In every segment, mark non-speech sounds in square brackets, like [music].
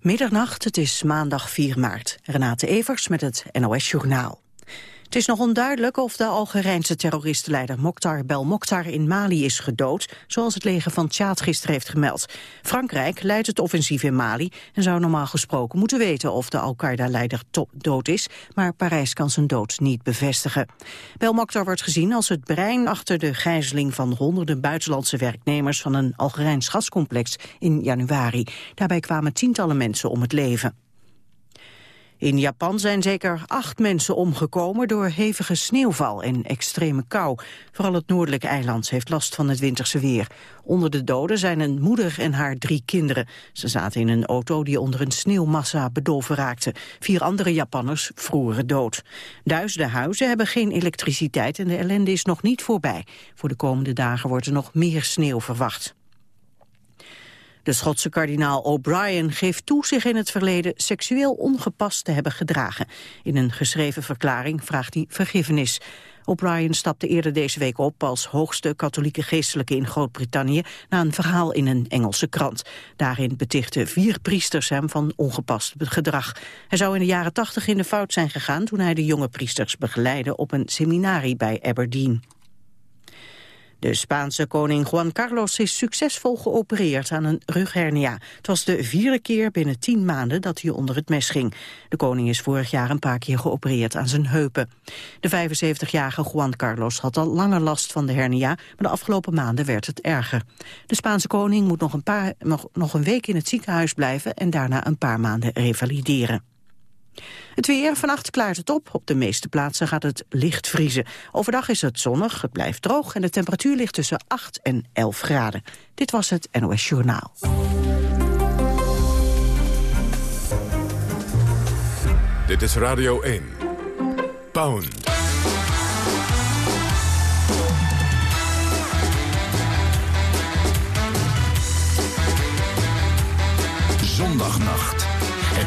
Middernacht, het is maandag 4 maart. Renate Evers met het NOS Journaal. Het is nog onduidelijk of de Algerijnse terroristenleider Mokhtar Belmokhtar in Mali is gedood, zoals het leger van Tjaad gisteren heeft gemeld. Frankrijk leidt het offensief in Mali en zou normaal gesproken moeten weten of de Al-Qaeda-leider dood is, maar Parijs kan zijn dood niet bevestigen. Belmokhtar wordt gezien als het brein achter de gijzeling van honderden buitenlandse werknemers van een Algerijns gascomplex in januari. Daarbij kwamen tientallen mensen om het leven. In Japan zijn zeker acht mensen omgekomen door hevige sneeuwval en extreme kou. Vooral het noordelijke eiland heeft last van het winterse weer. Onder de doden zijn een moeder en haar drie kinderen. Ze zaten in een auto die onder een sneeuwmassa bedolven raakte. Vier andere Japanners vroeren dood. Duizenden huizen hebben geen elektriciteit en de ellende is nog niet voorbij. Voor de komende dagen wordt er nog meer sneeuw verwacht. De Schotse kardinaal O'Brien geeft toe zich in het verleden seksueel ongepast te hebben gedragen. In een geschreven verklaring vraagt hij vergiffenis. O'Brien stapte eerder deze week op als hoogste katholieke geestelijke in Groot-Brittannië na een verhaal in een Engelse krant. Daarin betichten vier priesters hem van ongepast gedrag. Hij zou in de jaren tachtig in de fout zijn gegaan toen hij de jonge priesters begeleidde op een seminarie bij Aberdeen. De Spaanse koning Juan Carlos is succesvol geopereerd aan een rughernia. Het was de vierde keer binnen tien maanden dat hij onder het mes ging. De koning is vorig jaar een paar keer geopereerd aan zijn heupen. De 75-jarige Juan Carlos had al langer last van de hernia, maar de afgelopen maanden werd het erger. De Spaanse koning moet nog een, paar, nog, nog een week in het ziekenhuis blijven en daarna een paar maanden revalideren. Het weer, vannacht klaart het op. Op de meeste plaatsen gaat het licht vriezen. Overdag is het zonnig, het blijft droog... en de temperatuur ligt tussen 8 en 11 graden. Dit was het NOS Journaal. Dit is Radio 1. Pound. Zondagnacht.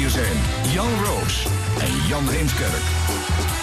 Hier zijn Jan Roos en Jan Heemskerk.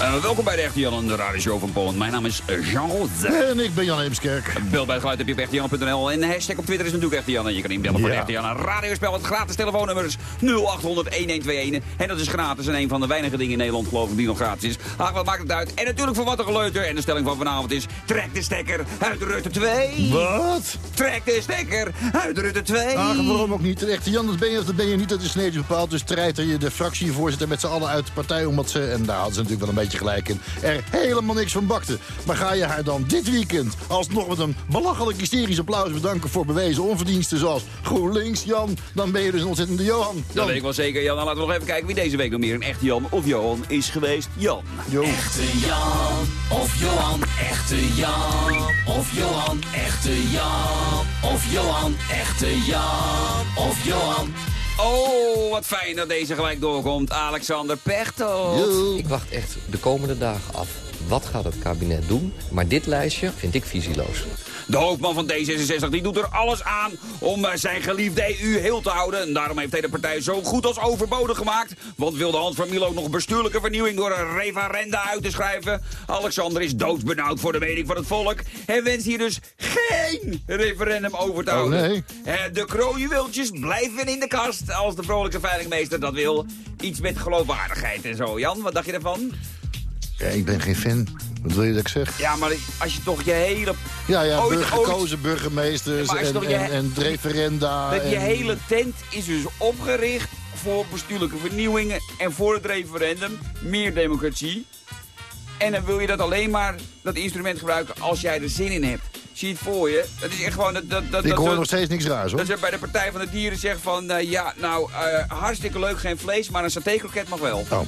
Uh, welkom bij de Echte Jan, de radioshow van Polen. Mijn naam is uh, Jean Roze. En ik ben Jan Heemskerk. Beeld bij het geluid heb je op echtejan.nl. En de hashtag op Twitter is natuurlijk Echte Jan. En je kan inbellen voor Ja. Echte Jan. Een radiospel, het gratis telefoonnummer is 0800-1121. En dat is gratis. En een van de weinige dingen in Nederland, geloof ik, die nog gratis is. Ach, wat maakt het uit? En natuurlijk voor wat een geleuter. En de stelling van vanavond is... Trek de stekker uit Rutte 2. Wat? Trek de stekker uit Rutte 2. Ach, waarom ook niet? De echte Jan, dat ben je of dat ben je niet. Dat is netjes bepaald. Dus treiter je de fractievoorzitter met z'n allen uit de partij... omdat ze, en daar hadden ze natuurlijk wel een beetje gelijk in... er helemaal niks van bakte. Maar ga je haar dan dit weekend alsnog met een belachelijk hysterisch applaus bedanken... voor bewezen onverdiensten zoals GroenLinks, Jan... dan ben je dus een ontzettende Johan. Dat Jan. weet ik wel zeker, Jan. Dan laten we nog even kijken wie deze week nog meer een echte Jan of Johan is geweest. Jan. Jo. Echte Jan of Johan, echte Jan of Johan, echte Jan of Johan, echte Jan of Johan. Oh, wat fijn dat deze gelijk doorkomt. Alexander Pechtold. Ik wacht echt de komende dagen af. Wat gaat het kabinet doen? Maar dit lijstje vind ik visieloos. De hoofdman van D66 die doet er alles aan om eh, zijn geliefde EU heel te houden. En daarom heeft hij de partij zo goed als overbodig gemaakt. Want wilde Hans van Milo ook nog bestuurlijke vernieuwing door een referenda uit te schrijven. Alexander is doodsbenauwd voor de mening van het volk. En wenst hier dus geen referendum over te Oh, houden. nee. Eh, de kroonjuweeltjes blijven in de kast als de vrolijke veilingmeester dat wil. Iets met geloofwaardigheid en zo. Jan, wat dacht je ervan? Ja, ik ben geen fan. Wat wil je dat ik zeg? Ja, maar als je toch je hele Ja, ja, Ooit- gekozen burgemeesters en, je- en, en referenda. Dat je hele tent is dus opgericht voor bestuurlijke vernieuwingen en voor het referendum. Meer democratie. En dan wil je dat alleen maar, dat instrument gebruiken, als jij er zin in hebt. Zie je het voor je? Dat is echt gewoon... Dat, dat, dat, Ik hoor dat- nog steeds niks raars, hoor. dat ze bij de Partij van de Dieren zeggen van... eh, ja, nou, eh, hartstikke leuk, geen vlees, maar een satékroket mag wel. Oh.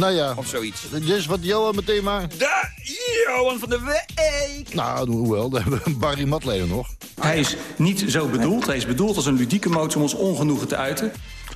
Nou ja, Of zoiets. dus wat Johan meteen maar... De Johan van de Week! Nou, hoewel, daar hebben we Barry Matleden nog. Hij is niet zo bedoeld. Hij is bedoeld als een ludieke motor om ons ongenoegen te uiten.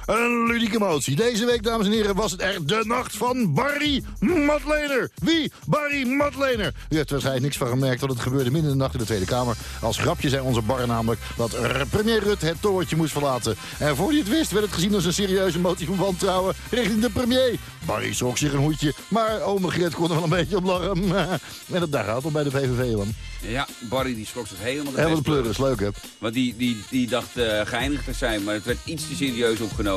Een ludieke motie. Deze week, dames en heren, was het er de nacht van Barry Matlener. Wie? Barry Matlener. U heeft waarschijnlijk niks van gemerkt, want het gebeurde midden in de nacht in de Tweede Kamer. Als grapje zei onze bar namelijk dat premier Rutte het torentje moest verlaten. En voor hij het wist, werd het gezien als een serieuze motie van wantrouwen richting de premier. Barry schrok zich een hoedje, maar ome Gret kon er wel een beetje op lachen. [laughs] En dat daar gaat al bij de VVV dan. Ja, Barry die schrok zich helemaal de Helemaal de best. pleuren, is leuk hè. Want die, die, die dacht eh geinig te zijn, maar het werd iets te serieus opgenomen.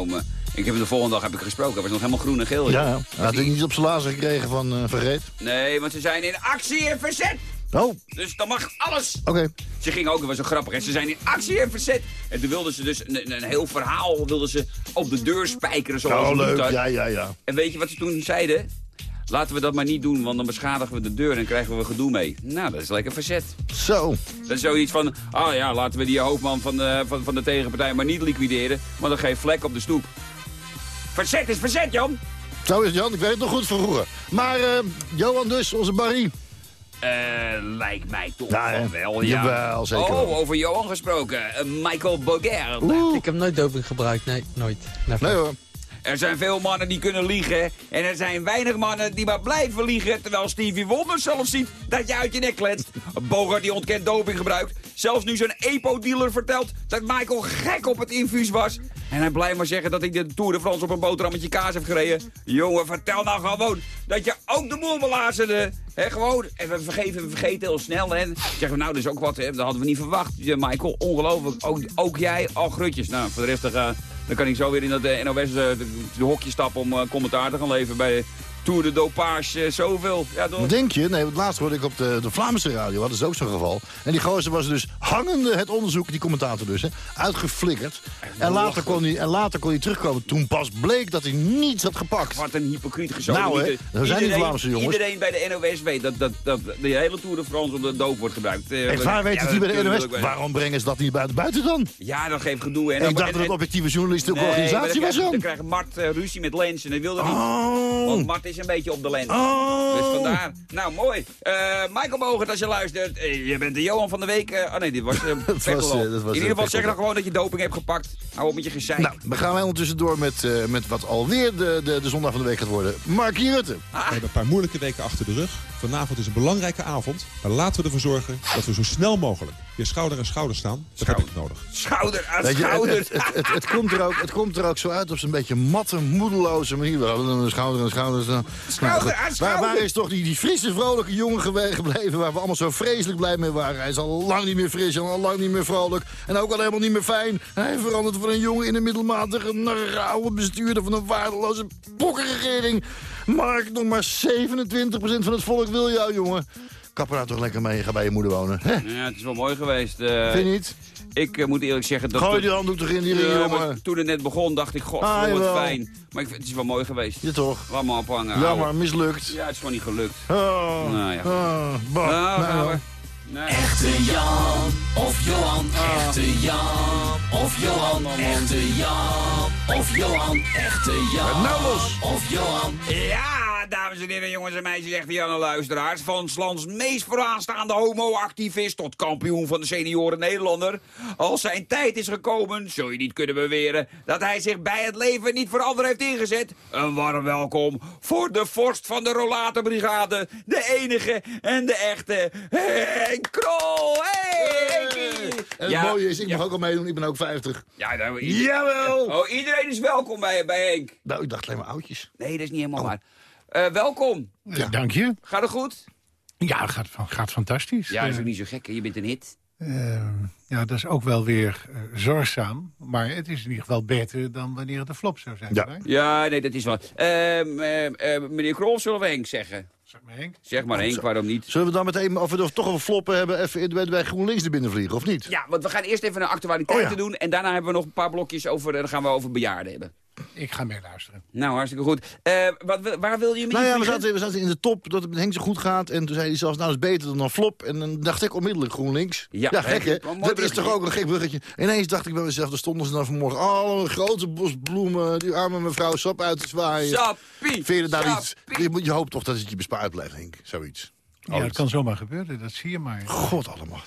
Ik heb hem de volgende dag heb ik gesproken, hij was nog helemaal groen en geel. Ja, ja. Hij had niet op zijn lazen gekregen van eh, Vergeet. Nee, want ze zijn in actie en verzet. Oh, oké. Dus dan mag alles. Ze ging ook, dat was zo grappig, hè. ze zijn in actie en verzet. En toen wilden ze dus een, een heel verhaal wilden ze op de deur spijkeren. Zoals Oh, het leuk. Ja, ja, ja. En weet je wat ze toen zeiden? Laten we dat maar niet doen, want dan beschadigen we de deur en krijgen we gedoe mee. Nou, dat is lekker verzet. Zo. Dat is zoiets van, oh ja, laten we die hoofdman van de, van, van de tegenpartij maar niet liquideren, want dan geeft vlek op de stoep. Verzet is verzet, Jan! Zo is het, Jan. Ik weet het nog goed van vroeger. Maar eh, Johan dus, onze Barry. Eh, lijkt mij toch Ja, hè? wel ja. Jawel, zeker wel. Oh, over Johan gesproken. Eh, Michael Boger. Ik heb nooit doping gebruikt, nee, nooit. Never. Nee hoor. Er zijn veel mannen die kunnen liegen. En er zijn weinig mannen die maar blijven liegen. Terwijl Stevie Wonder zelf ziet dat je uit je nek kletst. Bogart die ontkent dopinggebruik. Zelfs nu zijn EPO-dealer vertelt dat Michael gek op het infuus was. En hij blijft maar zeggen dat hij de Tour de France op een boterhammetje kaas heeft gereden. Jongen, vertel nou gewoon dat je ook de belazerde. Hè, gewoon. En we vergeven, we vergeten heel snel. Hè. Zeggen we, nou, dat is ook wat, hè. dat hadden we niet verwacht. Michael, ongelooflijk. Ook, ook jij, al grutjes. Nou, voor de rest, dan, kan ik zo weer in dat eh, NOS eh, de, de hokje stappen om eh, commentaar te gaan leveren bij Tour de Dopage, eh, zoveel. Ja, denk je? Nee, laatst hoorde ik op de, de Vlaamse radio, hadden ze ook zo'n geval. En die gozer was dus hangende het onderzoek, die commentator dus, hè, uitgeflikkerd. En later, kon hij, en later kon hij terugkomen. Toen pas bleek dat hij niets had gepakt. Wat een hypocriet gezogen. Nou, hè, dat zijn die Vlaamse jongens. Iedereen bij de NOS weet dat, dat, dat de hele Tour de France op de doop wordt gebruikt. Eh, Echt waar, weet ja, het niet bij de NOS? Waarom brengen ze dat niet buiten, buiten dan? Ja, dat geeft gedoe. En ik dan- dacht en- dat het objectieve Nee, maar organisatie dan was, Dan Jan. krijgt Mart eh, ruzie met Lens en dat wilde niet. Oh. Want Mart is een beetje op de lens. Oh. Dus vandaar. Nou, mooi. Eh, Michael Bogert, als je luistert. eh, je bent de Johan van de Week. eh, oh nee, dit was [laughs] uh, was, dat was, In ieder geval zeg dan gewoon dat je doping hebt gepakt. Hou op met je gezeik. Nou, dan gaan wij ondertussen door met, eh, met wat alweer de, de, de zondag van de week gaat worden. Markie Rutte. We hebben een paar moeilijke weken achter de rug. Vanavond is een belangrijke avond. Maar laten we ervoor zorgen dat we zo snel mogelijk weer schouder aan schouder staan. Dat heb ik nodig. Schouder aan Weet je, het, schouder. het, het, het, het komt er ook, het komt er ook zo uit op zo'n beetje matte, moedeloze manier. We hadden een schouder en schouder. Nou, Schouder aan Waar, schouder. waar is toch die, die frisse, vrolijke jongen gebleven... waar we allemaal zo vreselijk blij mee waren? Hij is al lang niet meer fris en al lang niet meer vrolijk. En ook al helemaal niet meer fijn. Hij verandert van een jongen in een middelmatige, rauwe bestuurder... van een waardeloze pokkenregering. Mark, nog maar 27% van het volk wil jou, jongen. Kap er nou toch lekker mee, ga bij je moeder wonen. Hè? Ja, het is wel mooi geweest. eh, Vind je niet? Ik eh, moet eerlijk zeggen dat... Gooi die handdoek toch in die ring, Ja, maar jongen. toen het net begon dacht ik, god, Ah, wat fijn. Maar ik, vind- het is wel mooi geweest. Ja, toch? Laat me ophangen. Jammer, ouwe. mislukt. Ja, het is gewoon niet gelukt. Oh, Nou ja. oh, bah, Nou, nou, we. Nee. Echte Jan of Johan, echte Jan of Johan, echte Jan of Johan, echte Jan nou los. of Johan. Ja, dames en heren, jongens en meisjes, echte Janne luisteraars. Van 's lands meest vooraanstaande homo-activist tot kampioen van de senioren Nederlander. Als zijn tijd is gekomen, zul je niet kunnen beweren dat hij zich bij het leven niet voor anderen heeft ingezet. Een warm welkom voor de vorst van de Rollatorbrigade, de enige en de echte Henk Krol. Hey! En Ja, het mooie is, ik ja. mag ook al meedoen, ik ben ook 50. Ja, nou, ieder- Jawel! Oh, iedereen is welkom bij, bij Henk. Nou, ik dacht alleen maar oudjes. Nee, dat is niet Oh. helemaal waar. Eh, welkom. Ja. Dank je. Gaat het goed? Ja, het gaat, gaat fantastisch. Ja, dat is Eh, ook niet zo gek. hè? Je bent een hit. eh, ja, dat is ook wel weer zorgzaam. Maar het is in ieder geval beter dan wanneer het een flop zou zijn. Ja. hè? Ja, nee, dat is wel. Ehm, eh, eh, meneer Krol, zullen we Henk zeggen? Zeg maar, Henk. Zeg maar Henk, waarom niet? Zullen we dan meteen, of we toch over floppen hebben, even in- bij, GroenLinks er binnen vliegen, of niet? Ja, want we gaan eerst even naar actualiteiten Oh ja. doen. En daarna hebben we nog een paar blokjes over. En dan gaan we over bejaarden hebben. Ik ga meeluisteren. Nou, hartstikke goed. Eh, wat, waar wil je mee Nou ja, we zaten, we zaten in de top, dat het met Henk zo goed gaat. En toen zei hij zelfs, nou dat is beter dan een flop. En dan dacht ik onmiddellijk GroenLinks. Ja, Ja, gek hè? Dat is toch ook een gek bruggetje. Ineens dacht ik bij mezelf, er stonden ze dan vanmorgen... Oh, een grote bos bloemen, die arme mevrouw sap uit te zwaaien. Sappie! Vind je het nou iets? Je, moet- je hoopt toch dat het je bespaard blijft, Henk. Zoiets. Ja, het kan zomaar gebeuren, dat zie je maar. God allemaal.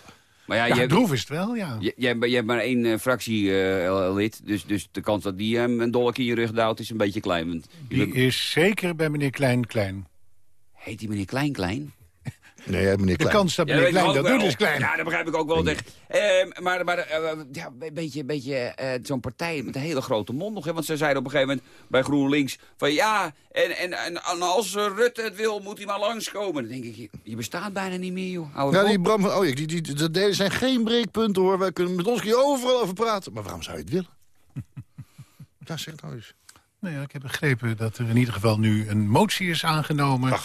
Maar ja, Ja, je, droef is het wel, ja. je, je, hebt- je hebt maar één eh, fractielid, dus, dus de kans dat die hem een dolk in je rug duwt is een beetje klein. Want Die is zeker bij meneer Klein Klein. Heet die meneer Klein Klein? Nee, meneer De kans dat meneer Klein dat wel. doet is klein. Ja, dat begrijp ik ook wel. Zeg. Eh, maar maar eh, ja, een beetje, beetje eh, zo'n partij met een hele grote mond nog. Hè? Want ze zeiden op een gegeven moment bij GroenLinks... van ja, en, en, en als Rutte het wil, moet hij maar langskomen. Dan denk ik, je, je bestaat bijna niet meer, joh. Hou Ja, die op. Bram van Ooyek, die, die, die, die zijn geen breekpunten hoor. Wij kunnen met ons hier overal over praten. Maar waarom zou je het willen? [laughs] ja, zeg nou eens. Nou ja, ik heb begrepen dat er in ieder geval nu een motie is aangenomen...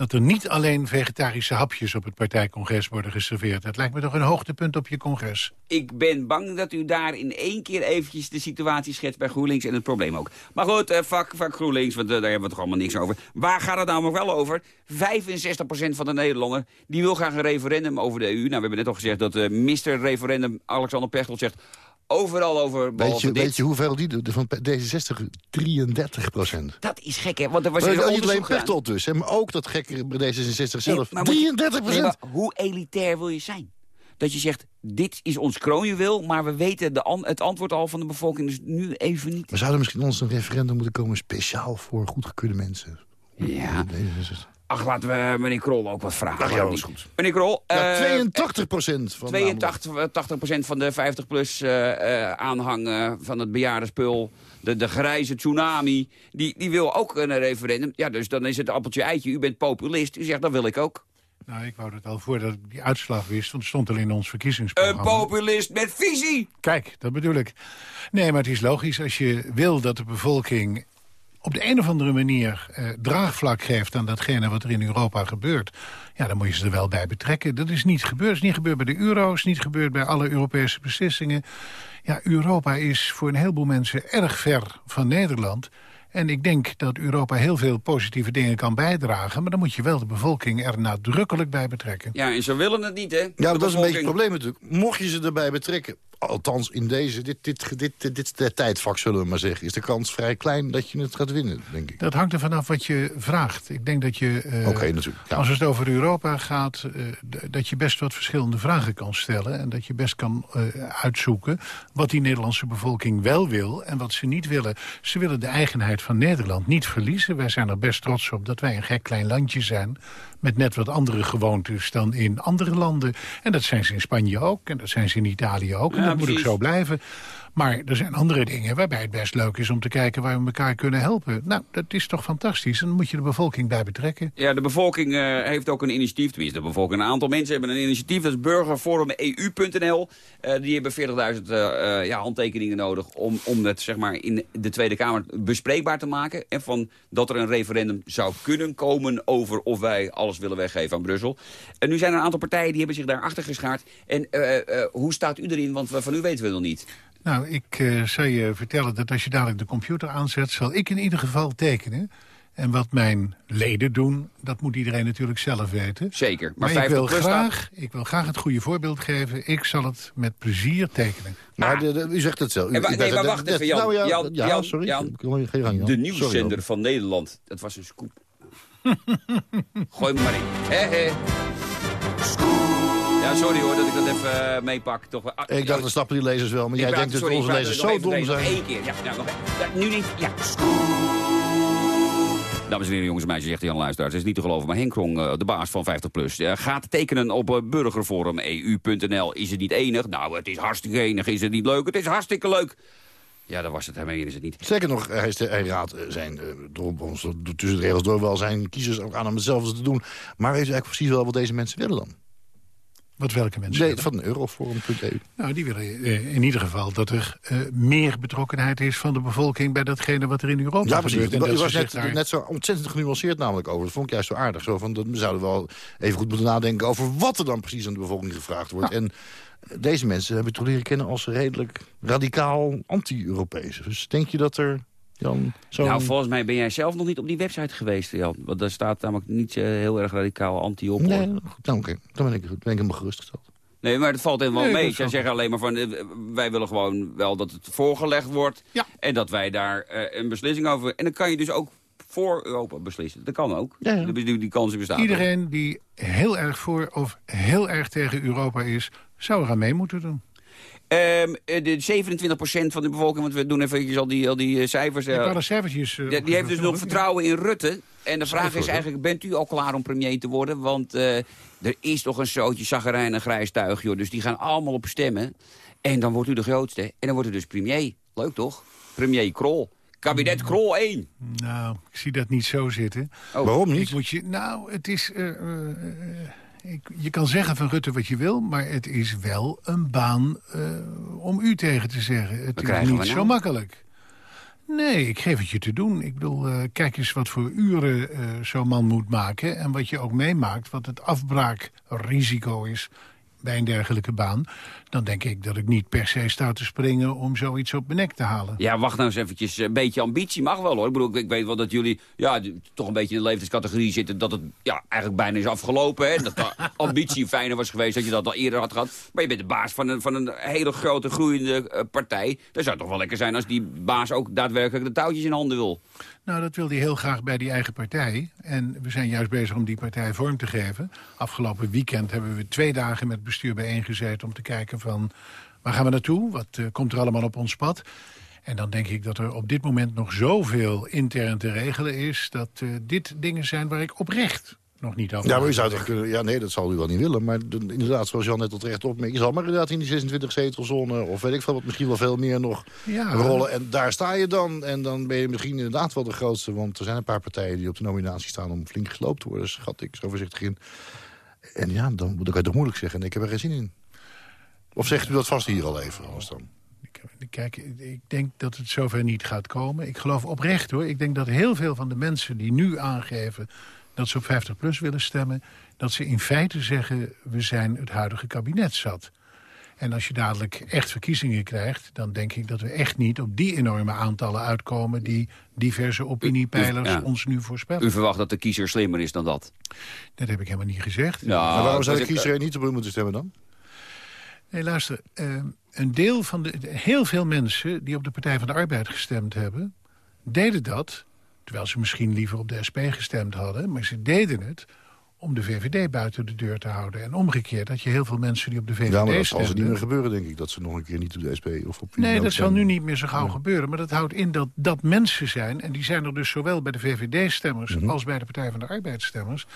dat er niet alleen vegetarische hapjes op het partijcongres worden geserveerd. Het lijkt me toch een hoogtepunt op je congres. Ik ben bang dat u daar in één keer eventjes de situatie schetst bij GroenLinks en het probleem ook. Maar goed, eh, vak, vak GroenLinks, want eh, daar hebben we toch allemaal niks over. Waar gaat het namelijk wel over? 65% van de Nederlander die wil graag een referendum over de EU. Nou, we hebben net al gezegd dat eh Mr. Referendum Alexander Pechtold zegt... overal over, Weet je, weet je hoeveel die de- van D66? 33 procent. Dat is gek, hè? Want er was Maar niet alleen. Pechtold dus, hè, maar ook dat gekke bij D66 Nee, zelf. maar moet je- 33 Nee, procent. maar hoe elitair wil je zijn? Dat je zegt, dit is ons kroonjuweel, maar we weten de an- het antwoord al van de bevolking, dus nu even niet. We zouden misschien ons een referendum moeten komen speciaal voor goedgekeurde mensen. Ja. D66. Ach, laten we meneer Krol ook wat vragen. Ach ja, dat is goed. Meneer Krol, Ja, eh, 82 procent van de 82 80 van de 50-plus aanhang eh, van het bejaardenspul... De, de grijze tsunami, die, die wil ook een referendum. Ja, dus dan is het appeltje-eitje. U bent populist. U zegt, dat wil ik ook. Nou, ik wou het al voordat ik die uitslag wist... want het stond al in ons Een verkiezingsprogramma. populist met visie. Kijk, dat bedoel ik. Nee, maar het is logisch als je wil dat de bevolking op de een of andere manier eh, draagvlak geeft aan datgene wat er in Europa gebeurt. Ja, dan moet je ze er wel bij betrekken. Dat is niet gebeurd. Het is niet gebeurd bij de euro, is niet gebeurd bij alle Europese beslissingen. Ja, Europa is voor een heleboel mensen erg ver van Nederland. En ik denk dat Europa heel veel positieve dingen kan bijdragen... maar dan moet je wel de bevolking er nadrukkelijk bij betrekken. Ja, en ze willen het niet, hè? Ja, dat is een beetje het probleem natuurlijk. Mocht je ze erbij betrekken, althans in deze, dit, dit, dit, dit, dit, dit tijdvak zullen we maar zeggen... is de kans vrij klein dat je het gaat winnen, denk ik. Dat hangt er vanaf wat je vraagt. Ik denk dat je, eh. Ja. als het over Europa gaat... eh, dat je best wat verschillende vragen kan stellen... en dat je best kan eh, uitzoeken wat die Nederlandse bevolking wel wil... en wat ze niet willen. Ze willen de eigenheid van Nederland niet verliezen. Wij zijn er best trots op dat wij een gek klein landje zijn... met net wat andere gewoontes dan in andere landen. En dat zijn ze in Spanje ook, en dat zijn ze in Italië ook. En dat moet ook zo blijven. Maar er zijn andere dingen waarbij het best leuk is om te kijken... waar we elkaar kunnen helpen. Nou, dat is toch fantastisch. En dan moet je de bevolking bij betrekken. Ja, de bevolking eh, heeft ook een initiatief. De bevolking. Een aantal mensen hebben een initiatief. Dat is burgerforum.eu.nl. Eh, die hebben 40.000 eh, ja, handtekeningen nodig om, om het zeg maar, in de Tweede Kamer bespreekbaar te maken. En van dat er een referendum zou kunnen komen over of wij alles willen weggeven aan Brussel. En nu zijn er een aantal partijen die hebben zich daarachter geschaard. En hoe staat u erin? Want van u weten we nog niet. Nou, ik eh zal je vertellen dat als je dadelijk de computer aanzet... zal ik in ieder geval tekenen. En wat mijn leden doen, dat moet iedereen natuurlijk zelf weten. Zeker. Maar, Maar, ik, 50 wil plus graag, ik wil graag het goede voorbeeld geven. Ik zal het met plezier tekenen. Maar de, de- u zegt het zelf. Nee, maar wacht even, Jan. Nou ja, Jan, ja, Jan, sorry. Jan. Ga je gang, Jan. De nieuwszender van Nederland. Dat was een scoop. Gooi me maar in. Hé. Ja, sorry hoor dat ik dat even eh, meepak. Toch, wel- ah, Ik dacht, dat snappen die lezers wel. Maar ik jij praat- denkt dat sorry, ik onze lezers er zo dom zijn. één keer. Ja, ja, nog nu niet. Ja. Dames en heren, jongens en meisjes, zegt Jan Luisteraars. Het is niet te geloven, maar Henk Krong, eh, de baas van 50PLUS... eh, gaat tekenen op eh, burgerforum.eu.nl. Is het niet enig? Nou, het is hartstikke enig. Is het niet leuk? Het is hartstikke leuk. Ja, dat was het. Daarmee is het niet. Zeker nog, hij, is de- hij raadt eh, zijn, eh, door ons, tussen de regels door wel zijn kiezers ook aan om hetzelfde te doen. Maar weet u eigenlijk precies wel wat deze mensen willen dan? Wat welke mensen? Nee, van euroforum.eu. Nou, die willen eh, in ieder geval dat er eh, meer betrokkenheid is van de bevolking... bij datgene wat er in Europa Ja, precies. gebeurt. U dat was net, zich daar- net zo ontzettend genuanceerd namelijk over. Dat vond ik juist zo aardig. Zo van, dat, we zouden wel even goed moeten nadenken over wat er dan precies aan de bevolking gevraagd wordt. En eh, deze mensen hebben toch leren kennen als redelijk radicaal anti-Europees. Dus denk je dat er dan zo'n... Nou, volgens mij ben jij zelf nog niet op die website geweest, Jan. Want daar staat namelijk niet eh, heel erg radicaal anti op. Nee, goed, nou, oké. Dan ben ik, ben ik helemaal gerustgesteld. Nee, maar het valt helemaal Nee, mee. Zij valt- zeggen alleen maar van, eh, wij willen gewoon wel dat het voorgelegd wordt. Ja. En dat wij daar eh, een beslissing over... En dan kan je dus ook voor Europa beslissen. Dat kan ook. Ja, ja. Die, die, die kansen bestaan. Iedereen die heel erg voor of heel erg tegen Europa is... zou er aan mee moeten doen. Ehm, eh, de 27% van de bevolking, want we doen even al die, al die eh, cijfers. Ik eh, de cijfertjes... die, die heeft dus nog vertrouwen in Rutte. En de vraag is eigenlijk, bent u al klaar om premier te worden? Want eh, er is toch een zootje zaggerijn en grijs tuig, joh. Dus die gaan allemaal op stemmen. En dan wordt u de grootste. En dan wordt u dus premier. Leuk toch? Premier Krol. Kabinet Krol 1. Nou, ik zie dat niet zo zitten. Oh. Waarom Ik niet? moet je, nou, het is... eh, eh, eh, ik, je kan zeggen van Rutte wat je wil, maar het is wel een baan eh, om u tegen te zeggen. Het is niet zo nou? makkelijk. Nee, ik geef het je te doen. Ik bedoel, eh, kijk eens wat voor uren eh, zo'n man moet maken... en wat je ook meemaakt, wat het afbraakrisico is bij een dergelijke baan... dan denk ik dat ik niet per se sta te springen om zoiets op mijn nek te halen. Ja, wacht nou eens eventjes. Een beetje ambitie mag wel hoor. Ik bedoel, ik- weet wel dat jullie ja, toch een beetje in de leeftijdscategorie zitten... dat het ja, eigenlijk bijna is afgelopen. Hè? Dat de [laughs] ambitie fijner was geweest dat je dat al eerder had gehad. Maar je bent de baas van een, van een hele grote groeiende eh, partij. Dan zou toch wel lekker zijn als die baas ook daadwerkelijk de touwtjes in handen wil. Nou, dat wil hij heel graag bij die eigen partij. En we zijn juist bezig om die partij vorm te geven. Afgelopen weekend hebben we twee dagen met het bestuur bijeengezeten... om te kijken van waar gaan we naartoe? Wat eh, komt er allemaal op ons pad? En dan denk ik dat er op dit moment nog zoveel intern te regelen is... dat eh, dit dingen zijn waar ik oprecht nog niet over Ja, maar u zou toch kunnen... Ja, nee, dat zal u wel niet willen. Maar de- inderdaad, zoals Jan net al terecht opmerkt... je zal maar inderdaad in die 26 zetelzone... of weet ik veel wat, misschien wel veel meer nog Ja. rollen. En daar sta je dan. En dan ben je misschien inderdaad wel de grootste. Want er zijn een paar partijen die op de nominatie staan... om flink gesloopt te worden, schat ik zo voorzichtig in. En ja, dan, dan kan je toch moeilijk zeggen. Ik heb er geen zin in. Of zegt u dat vast hier al even? Anders dan? Ik- Kijk, ik denk dat het zover niet gaat komen. Ik geloof oprecht hoor. Ik denk dat heel veel van de mensen die nu aangeven... dat ze op 50PLUS willen stemmen... dat ze in feite zeggen, we zijn het huidige kabinet zat. En als je dadelijk echt verkiezingen krijgt... dan denk ik dat we echt niet op die enorme aantallen uitkomen... die diverse opiniepeilers Ja. ons nu voorspellen. U verwacht dat de kiezer slimmer is dan dat. Dat heb ik helemaal niet gezegd. Ja, maar waarom zou dat de kiezer er niet op u moeten stemmen dan? Nee, luister. eh, een deel van de, heel veel mensen die op de Partij van de Arbeid gestemd hebben... deden dat, terwijl ze misschien liever op de SP gestemd hadden... maar ze deden het om de VVD buiten de deur te houden. En omgekeerd, dat je heel veel mensen die op de VVD Ja, maar dat zal ze stemden... niet meer gebeuren, denk ik. Dat ze nog een keer niet op de SP of op... Nee, dat zal stemmen. nu niet meer zo gauw gebeuren. Maar dat houdt in dat dat mensen zijn... en die zijn er dus zowel bij de VVD-stemmers... Mhm. als bij de Partij van de Arbeid-stemmers...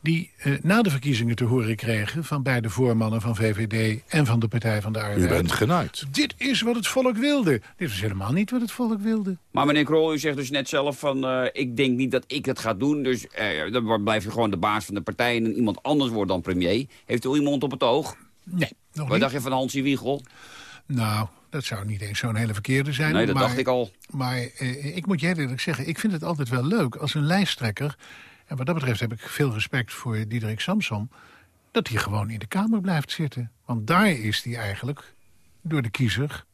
die eh, na de verkiezingen te horen kregen... van beide voormannen van VVD en van de Partij van de Arbeid... U bent genaaid. Dit is wat het volk wilde. Dit is helemaal niet wat het volk wilde. Maar meneer Krol, u zegt dus net zelf van... eh, ik denk niet dat ik het ga doen. Dus eh, dan blijf je gewoon de baas van de partij... en iemand anders wordt dan premier. Heeft u iemand op het oog? Nee, nog Wat niet. dacht je van Hansie Wiegel? Nou, dat zou niet eens zo'n hele verkeerde zijn. Nee, dat maar, dacht ik al. Maar eh, ik moet je eerlijk zeggen... ik vind het altijd wel leuk als een lijsttrekker... en wat dat betreft heb ik veel respect voor Diederik Samsom... dat hij gewoon in de Kamer blijft zitten. Want daar is hij eigenlijk door de kiezer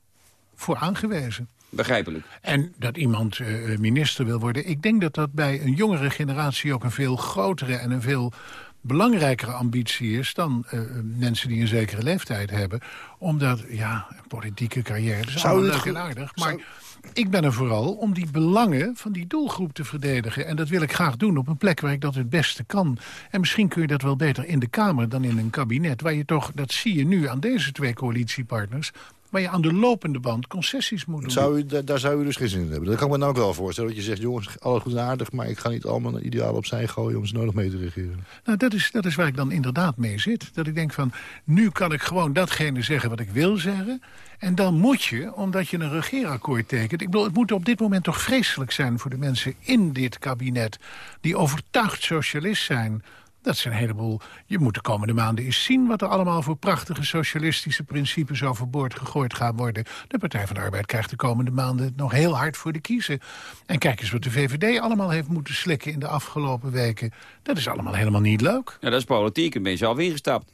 voor aangewezen. Begrijpelijk. En dat iemand eh, minister wil worden. Ik denk dat dat bij een jongere generatie ook een veel grotere en een veel belangrijkere ambitie is dan eh, mensen die een zekere leeftijd hebben. Omdat, ja, een politieke carrière, is Zou allemaal leuk en aardig. Maar zou- ik ben er vooral om die belangen van die doelgroep te verdedigen. En dat wil ik graag doen op een plek waar ik dat het beste kan. En misschien kun je dat wel beter in de Kamer dan in een kabinet. Waar je toch, dat zie je nu aan deze twee coalitiepartners... waar je aan de lopende band concessies moet doen. Zou u, daar, daar zou u dus geen zin in hebben. Dat kan ik me nou ook wel voorstellen. Dat je zegt, jongens, alles goed en aardig... maar ik ga niet allemaal mijn idealen opzij gooien om ze nodig mee te regeren. Nou, dat is, dat is waar ik dan inderdaad mee zit. Dat ik denk van, nu kan ik gewoon datgene zeggen wat ik wil zeggen. En dan moet je, omdat je een regeerakkoord tekent... ik bedoel, het moet op dit moment toch vreselijk zijn voor de mensen in dit kabinet... die overtuigd socialist zijn... Dat is een heleboel. Je moet de komende maanden eens zien wat er allemaal voor prachtige socialistische principes overboord gegooid gaan worden. De Partij van de Arbeid krijgt de komende maanden nog heel hard voor de kiezen. En kijk eens wat de VVD allemaal heeft moeten slikken in de afgelopen weken. Dat is allemaal helemaal niet leuk. Ja, dat is politiek. En ben je zelf ingestapt.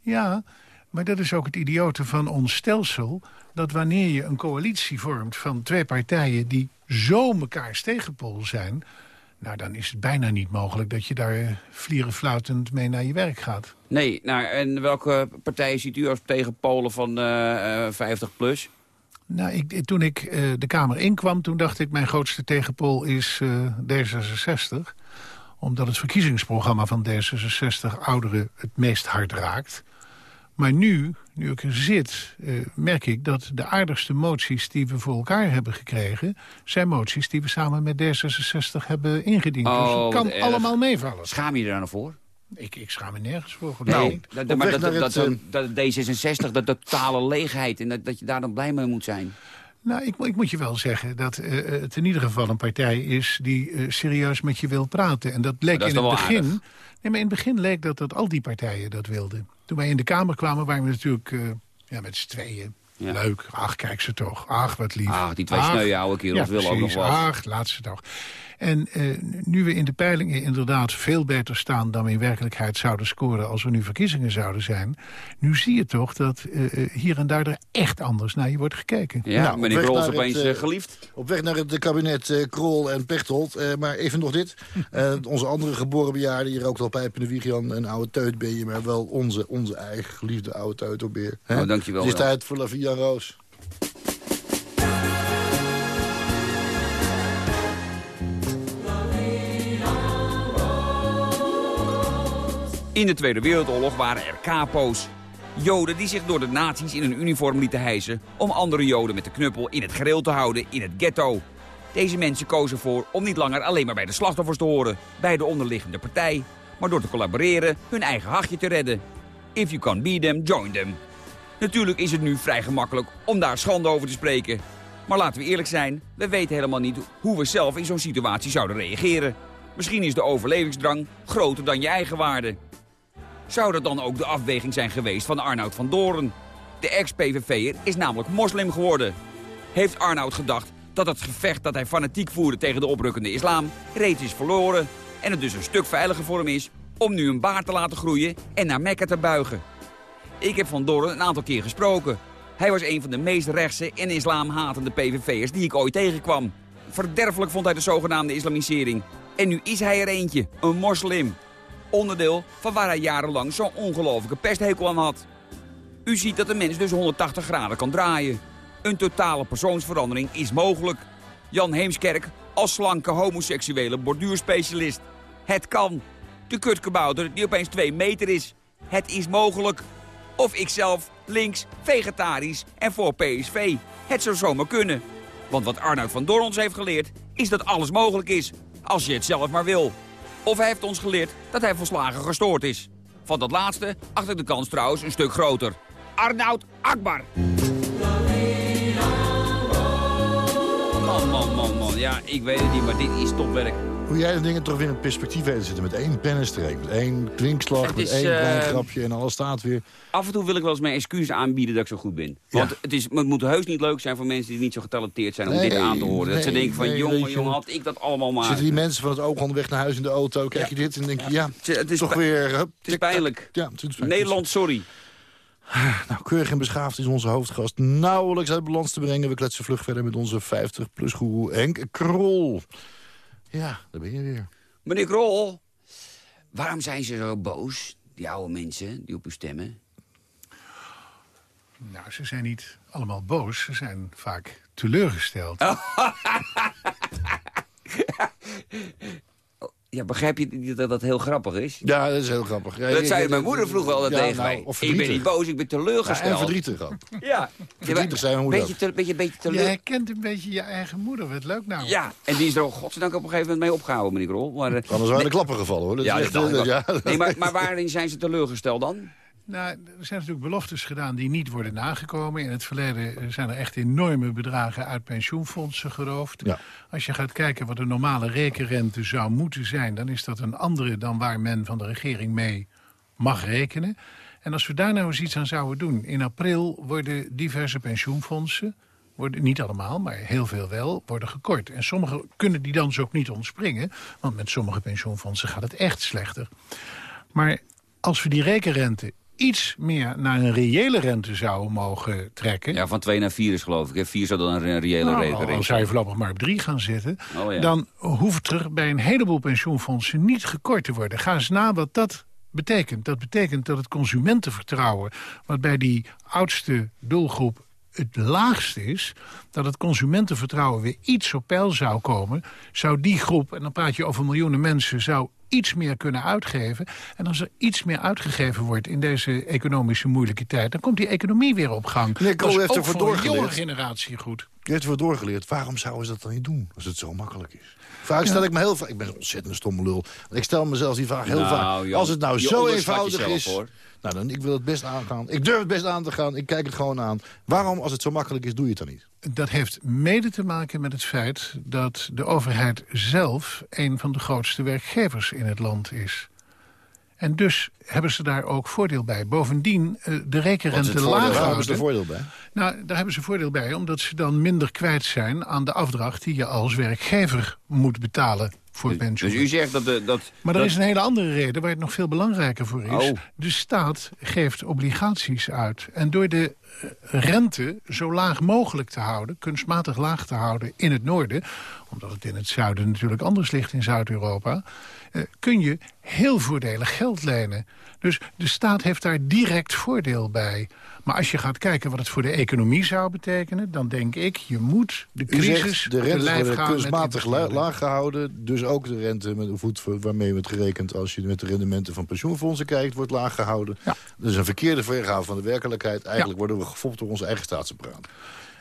Ja, maar dat is ook het idiote van ons stelsel... dat wanneer je een coalitie vormt van twee partijen... die zo mekaars tegenpol zijn... nou, dan is het bijna niet mogelijk dat je daar eh, vlierenfluitend mee naar je werk gaat. Nee, nou, en welke partijen ziet u als tegenpolen van eh, eh, 50 plus? Nou, ik, toen ik eh, de Kamer inkwam, toen dacht ik... mijn grootste tegenpol is eh, D66. Omdat het verkiezingsprogramma van D66 ouderen het meest hard raakt. Maar nu, nu ik er zit, eh, merk ik dat de aardigste moties die we voor elkaar hebben gekregen... zijn moties die we samen met D66 hebben ingediend. dus Oh, het kan allemaal meevallen. Schaam je je daar nou voor? Ik, ik schaam me nergens voor. Nee, Nee. dat, maar dat, dat, het, dat, dat D66, dat totale leegheid. En dat, dat je daar dan blij mee moet zijn. Nou, ik, ik moet je wel zeggen dat eh, het in ieder geval een partij is... die eh, serieus met je wil praten. En dat leek dat is in het begin... aardig? Nee, maar in het begin leek dat, dat al die partijen dat wilden. Toen wij in de Kamer kwamen, waren we natuurlijk eh, ja, met z'n tweeën. Ja. Leuk. Ach, kijk ze toch. Ach, wat lief. Ah, die twee sneuwe oude kerels ja, willen ook nog wat. Ach, laat ze toch. En eh, nu we in de peilingen inderdaad veel beter staan... dan we in werkelijkheid zouden scoren als er nu verkiezingen zouden zijn... nu zie je toch dat eh, eh, hier en daar er echt anders naar je wordt gekeken. Ja, Nou, op meneer weg Krol is naar opeens het, geliefd. Op weg naar het kabinet eh, Krol en Pechtold. Eh, maar even nog dit. [laughs] Eh, onze andere geboren bejaarden, hier rookt al pijp in de wiegjan. Een oude teut ben je, maar wel onze, onze eigen geliefde oude teutelbeer. Hè? Oh, dankjewel, Het is tijd voor La Via Roos. In de Tweede Wereldoorlog waren er kapo's. Joden die zich door de nazi's in een uniform lieten hijsen... om andere Joden met de knuppel in het gereel te houden in het ghetto. Deze mensen kozen voor om niet langer alleen maar bij de slachtoffers te horen... bij de onderliggende partij, maar door te collaboreren hun eigen hachje te redden. If you can be them, join them. Natuurlijk is het nu vrij gemakkelijk om daar schande over te spreken. Maar laten we eerlijk zijn, we weten helemaal niet hoe we zelf in zo'n situatie zouden reageren. Misschien is de overlevingsdrang groter dan je eigen waarde. Zou dat dan ook de afweging zijn geweest van Arnoud van Doorn? De ex-PVV'er is namelijk moslim geworden. Heeft Arnoud gedacht dat het gevecht dat hij fanatiek voerde tegen de oprukkende islam reeds is verloren... en het dus een stuk veiliger voor hem is om nu een baard te laten groeien en naar Mekka te buigen? Ik heb Van Doorn een aantal keer gesproken. Hij was een van de meest rechtse en islamhatende PVV'ers die ik ooit tegenkwam. Verderfelijk vond hij de zogenaamde islamisering. En nu is hij er eentje, een moslim. Onderdeel van waar hij jarenlang zo'n ongelofelijke pesthekel aan had. U ziet dat de mens dus 180 graden kan draaien. Een totale persoonsverandering is mogelijk. Jan Heemskerk als slanke homoseksuele borduurspecialist. Het kan. De kutkebouter die opeens 2 meter is. Het is mogelijk. Of ikzelf, links, vegetarisch en voor PSV. Het zou zomaar kunnen. Want wat Arnoud van Doorn ons heeft geleerd, is dat alles mogelijk is. Als je het zelf maar wil. Of hij heeft ons geleerd dat hij volslagen gestoord is. Van dat laatste acht ik de kans trouwens een stuk groter. Arnoud Akbar. Man, man, man, man. Ja, ik weet het niet, maar dit is topwerk. Hoe jij de dingen toch weer in perspectief weet te zetten. Met één pennenstreek, met één kwinkslag, Het met is, één klein eh, grapje en alles staat weer. Af en toe wil ik wel eens mijn excuses aanbieden dat ik zo goed ben. Want het, is, het moet heus niet leuk zijn voor mensen die niet zo getalenteerd zijn om Nee, dit aan te horen. Dat ze denken van, nee, jongen, jongen, had ik dat allemaal maar. Zitten die mensen van het oog onderweg naar huis in de auto, krijg je dit en denk je, ja, Het is, toch weer... Hup, het is pijnlijk. Ja, het is pijnlijk. Nederland, sorry. Nou, keurig en beschaafd is onze hoofdgast nauwelijks uit balans te brengen. We kletsen vlug verder met onze 50-plus goeroe Henk Krol. Ja, daar ben je weer. Meneer Krol, waarom zijn ze zo boos, die oude mensen die op u stemmen? Nou, ze zijn niet allemaal boos. Ze zijn vaak teleurgesteld. [laughs] Ja, begrijp je dat dat heel grappig is? Ja, dat is heel grappig. Ja, Dat zei mijn moeder vroeger altijd ja, tegen nou, mij. Of Ik ben niet verdrietig. boos, ik ben Ja, teleurgesteld. en verdrietig ook. [laughs] Ja. Verdrietig zijn mijn moeder beetje, te, beetje, beetje Je teleur... herkent een beetje je eigen moeder. Wat leuk nou. Ja, en die is er ook godzijdank op een gegeven moment mee opgehouden, meneer Krol. Maar, eh, Anders waren de klappen gevallen, hoor. Dat is dat echt, eh, ja, nee, maar, maar waarin zijn ze teleurgesteld dan? Nou, er zijn natuurlijk beloftes gedaan die niet worden nagekomen. In het verleden eh, zijn er echt enorme bedragen uit pensioenfondsen geroofd. Ja. Als je gaat kijken wat de normale rekenrente zou moeten zijn... dan is dat een andere dan waar men van de regering mee mag rekenen. En als we daar nou eens iets aan zouden doen... in april worden diverse pensioenfondsen... Worden, niet allemaal, maar heel veel wel, worden gekort. En sommige kunnen die dan ook niet ontspringen... want met sommige pensioenfondsen gaat het echt slechter. Maar als we die rekenrente iets meer naar een reële rente zouden mogen trekken... Ja, van 2 naar 4 is geloof ik. hè. 4 zou dan een re- reële nou, rekening al zou je voorlopig maar op drie gaan zitten... Oh, ja. dan hoeft er bij een heleboel pensioenfondsen niet gekort te worden. Ga eens na wat dat betekent. Dat betekent dat het consumentenvertrouwen... wat bij die oudste doelgroep het laagst is... dat het consumentenvertrouwen weer iets op peil zou komen... zou die groep, en dan praat je over miljoenen mensen... zou iets meer kunnen uitgeven. En als er iets meer uitgegeven wordt in deze economische moeilijke tijd... dan komt die economie weer op gang. Nee, dat is heeft ook ervoor voor doorgeleerd. jonge generatie goed. Je hebt ervoor doorgeleerd. Waarom zouden ze dat dan niet doen, als het zo makkelijk is? Vraag stel ik me heel vaak. Ik ben een ontzettend stomme lul. Ik stel mezelf die vraag heel Nou, vaak. Als het nou zo eenvoudig jezelf, is... hoor. Nou, dan, ik wil het best aangaan. Ik durf het best aan te gaan. Ik kijk het gewoon aan. Waarom, als het zo makkelijk is, doe je het dan niet? Dat heeft mede te maken met het feit dat de overheid zelf... een van de grootste werkgevers in het land is. En dus hebben ze daar ook voordeel bij. Bovendien, eh, de rekenrente laag Waar hebben ze er houden. voordeel bij? Nou, daar hebben ze voordeel bij, omdat ze dan minder kwijt zijn... aan de afdracht die je als werkgever moet betalen voor pensioen. Dus u zegt dat... De, dat Maar er dat- is een hele andere reden waar het nog veel belangrijker voor is. Oh. De staat geeft obligaties uit. En door de eh, rente zo laag mogelijk te houden... kunstmatig laag te houden in het noorden... omdat het in het zuiden natuurlijk anders ligt in Zuid-Europa... eh, kun je heel voordelig geld lenen. Dus de staat heeft daar direct voordeel bij. Maar als je gaat kijken wat het voor de economie zou betekenen... dan denk ik, je moet de crisis zegt, de te rente lijf gaan kunstmatig laag gehouden. Dus ook de rente met de voet waarmee wordt gerekend... als je met de rendementen van pensioenfondsen kijkt, wordt laag gehouden. Ja. Dat is een verkeerde weergave van de werkelijkheid. Eigenlijk worden we gefopt door onze eigen staatsapparaat.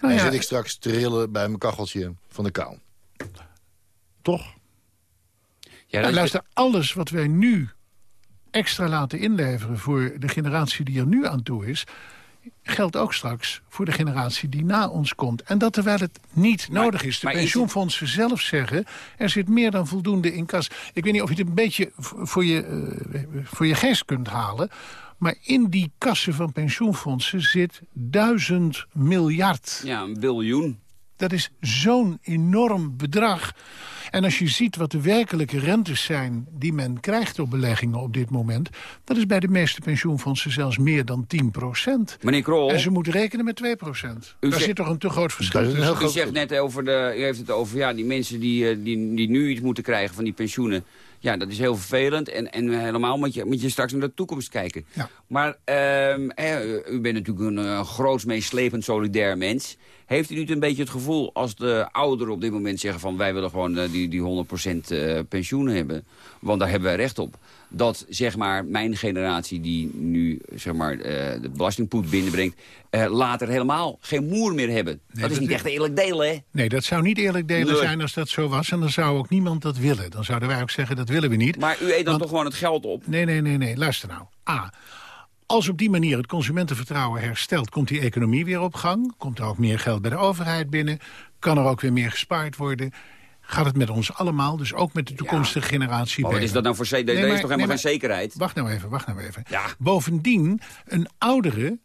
Nou en ja, zit ik straks te rillen bij mijn kacheltje van de kou. Toch? ja, Nou, luister, alles wat wij nu extra laten inleveren... voor de generatie die er nu aan toe is... geldt ook straks voor de generatie die na ons komt. En dat terwijl het niet Maar- nodig is. De het- pensioenfondsen zelf zeggen... er zit meer dan voldoende in kas. Ik weet niet of je het een beetje voor je, eh, voor je geest kunt halen... maar in die kassen van pensioenfondsen zit duizend miljard. ja, een biljoen. Dat is zo'n enorm bedrag. En als je ziet wat de werkelijke rentes zijn... die men krijgt op beleggingen op dit moment... dat is bij de meeste pensioenfondsen zelfs meer dan 10 procent. Meneer Krol, En ze moeten rekenen met 2 procent. Daar zegt- zit toch een te groot verschil Dat is een tussen. u zegt net over de, u heeft het over ja, die mensen die, eh, die, die nu iets moeten krijgen van die pensioenen. Ja, dat is heel vervelend. En, en helemaal moet je, moet je straks naar de toekomst kijken. Ja. Maar ehm, eh, u bent natuurlijk een uh, groots meeslepend solidair mens. Heeft u niet een beetje het gevoel als de ouderen op dit moment zeggen van... wij willen gewoon eh, die, die 100% eh, pensioen hebben, want daar hebben wij recht op. Dat zeg maar mijn generatie die nu zeg maar, eh, de belastingpoet binnenbrengt... eh, later helemaal geen moer meer hebben. dat is niet echt eerlijk delen, hè? Nee, dat zou niet eerlijk delen Nee. zijn als dat zo was. En dan zou ook niemand dat willen. Dan zouden wij ook zeggen, dat willen we niet. Maar u eet dan Want- toch gewoon het geld op? Nee, nee, nee, nee. Luister nou. A. Als op die manier het consumentenvertrouwen herstelt... komt die economie weer op gang. Komt er ook meer geld bij de overheid binnen. Kan er ook weer meer gespaard worden. Gaat het met ons allemaal, dus ook met de toekomstige generatie Maar wat beter. is dat nou voor zekerheid? Nee, Er is toch helemaal nee, geen zekerheid? Wacht nou even, wacht nou even. Ja. Bovendien, een oudere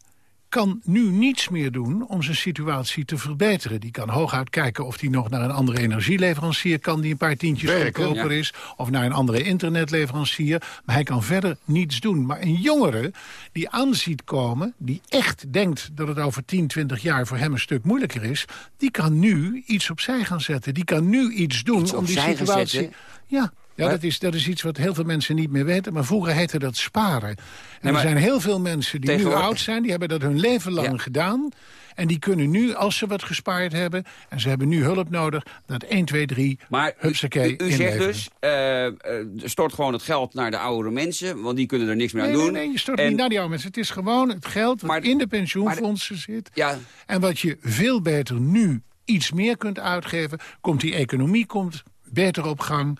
kan nu niets meer doen om zijn situatie te verbeteren. Die kan hooguit kijken of hij nog naar een andere energieleverancier kan... die een paar tientjes goedkoper ja. is. Of naar een andere internetleverancier. Maar hij kan verder niets doen. Maar een jongere die aanziet komen... die echt denkt dat het over 10, 20 jaar voor hem een stuk moeilijker is... die kan nu iets opzij gaan zetten. Die kan nu iets doen Iets om die situatie... Ja, ja Maar- dat, is, dat is iets wat heel veel mensen niet meer weten. Maar vroeger heette dat sparen. En Nee, maar- er zijn heel veel mensen die nu oud zijn. Die hebben dat hun leven lang Ja. gedaan. En die kunnen nu, als ze wat gespaard hebben... en ze hebben nu hulp nodig, dat 1, 2, 3, Maar u, hupsakee, u, u zegt dus, eh, eh, stort gewoon het geld naar de oudere mensen... want die kunnen er niks meer aan Nee, doen. nee, nee, je stort En- niet naar die oude mensen. Het is gewoon het geld wat Maar- in de pensioenfondsen zit. Ja, En wat je veel beter nu iets meer kunt uitgeven... komt die economie komt beter op gang...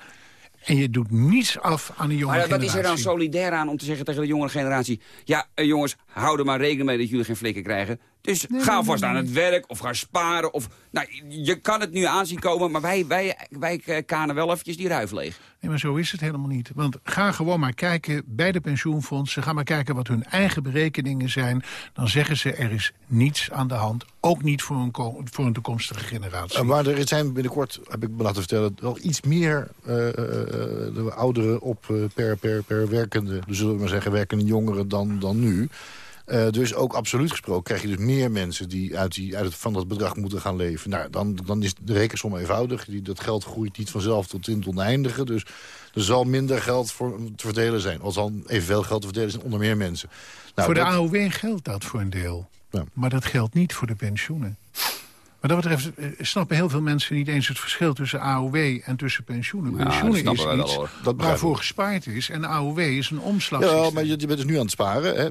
en je doet niets af aan de jonge maar wat is er dan generatie. solidair aan om te zeggen tegen de jongere generatie... ja, eh, jongens, hou er maar rekening mee dat jullie geen flikken krijgen. Dus Nee, ga nee, vast nee, aan nee. het werk of ga sparen. Of, nou, je kan het nu aanzien komen, maar wij, wij, wij eh, kanen wel eventjes die ruif leeg. Nee, maar zo is het helemaal niet. Want ga gewoon maar kijken bij de pensioenfondsen. Ga maar kijken wat hun eigen berekeningen zijn. Dan zeggen ze er is niets aan de hand. Ook niet voor een, voor een toekomstige generatie. Uh, maar er zijn binnenkort, heb ik me laten vertellen... wel iets meer uh, uh, de ouderen op uh, per, per, per werkende... dus zullen we maar zeggen werkende jongeren dan, dan nu... Uh, dus ook absoluut gesproken krijg je dus meer mensen... die uit, die, uit het, van dat bedrag moeten gaan leven. Nou, dan, dan is de rekensom eenvoudig. Die, dat geld groeit niet vanzelf tot in het oneindige. Dus er zal minder geld voor, te verdelen zijn. Er zal evenveel geld te verdelen zijn onder meer mensen. Nou, voor de dat- AOW geldt dat voor een deel. Maar dat geldt niet voor de pensioenen. Wat dat betreft eh, snappen heel veel mensen niet eens het verschil tussen AOW en tussen pensioenen. Ja, pensioenen is wel, iets. Dat waarvoor gespaard is en AOW is een omslagsysteem. Ja, maar je, je bent dus nu aan het sparen. Hè?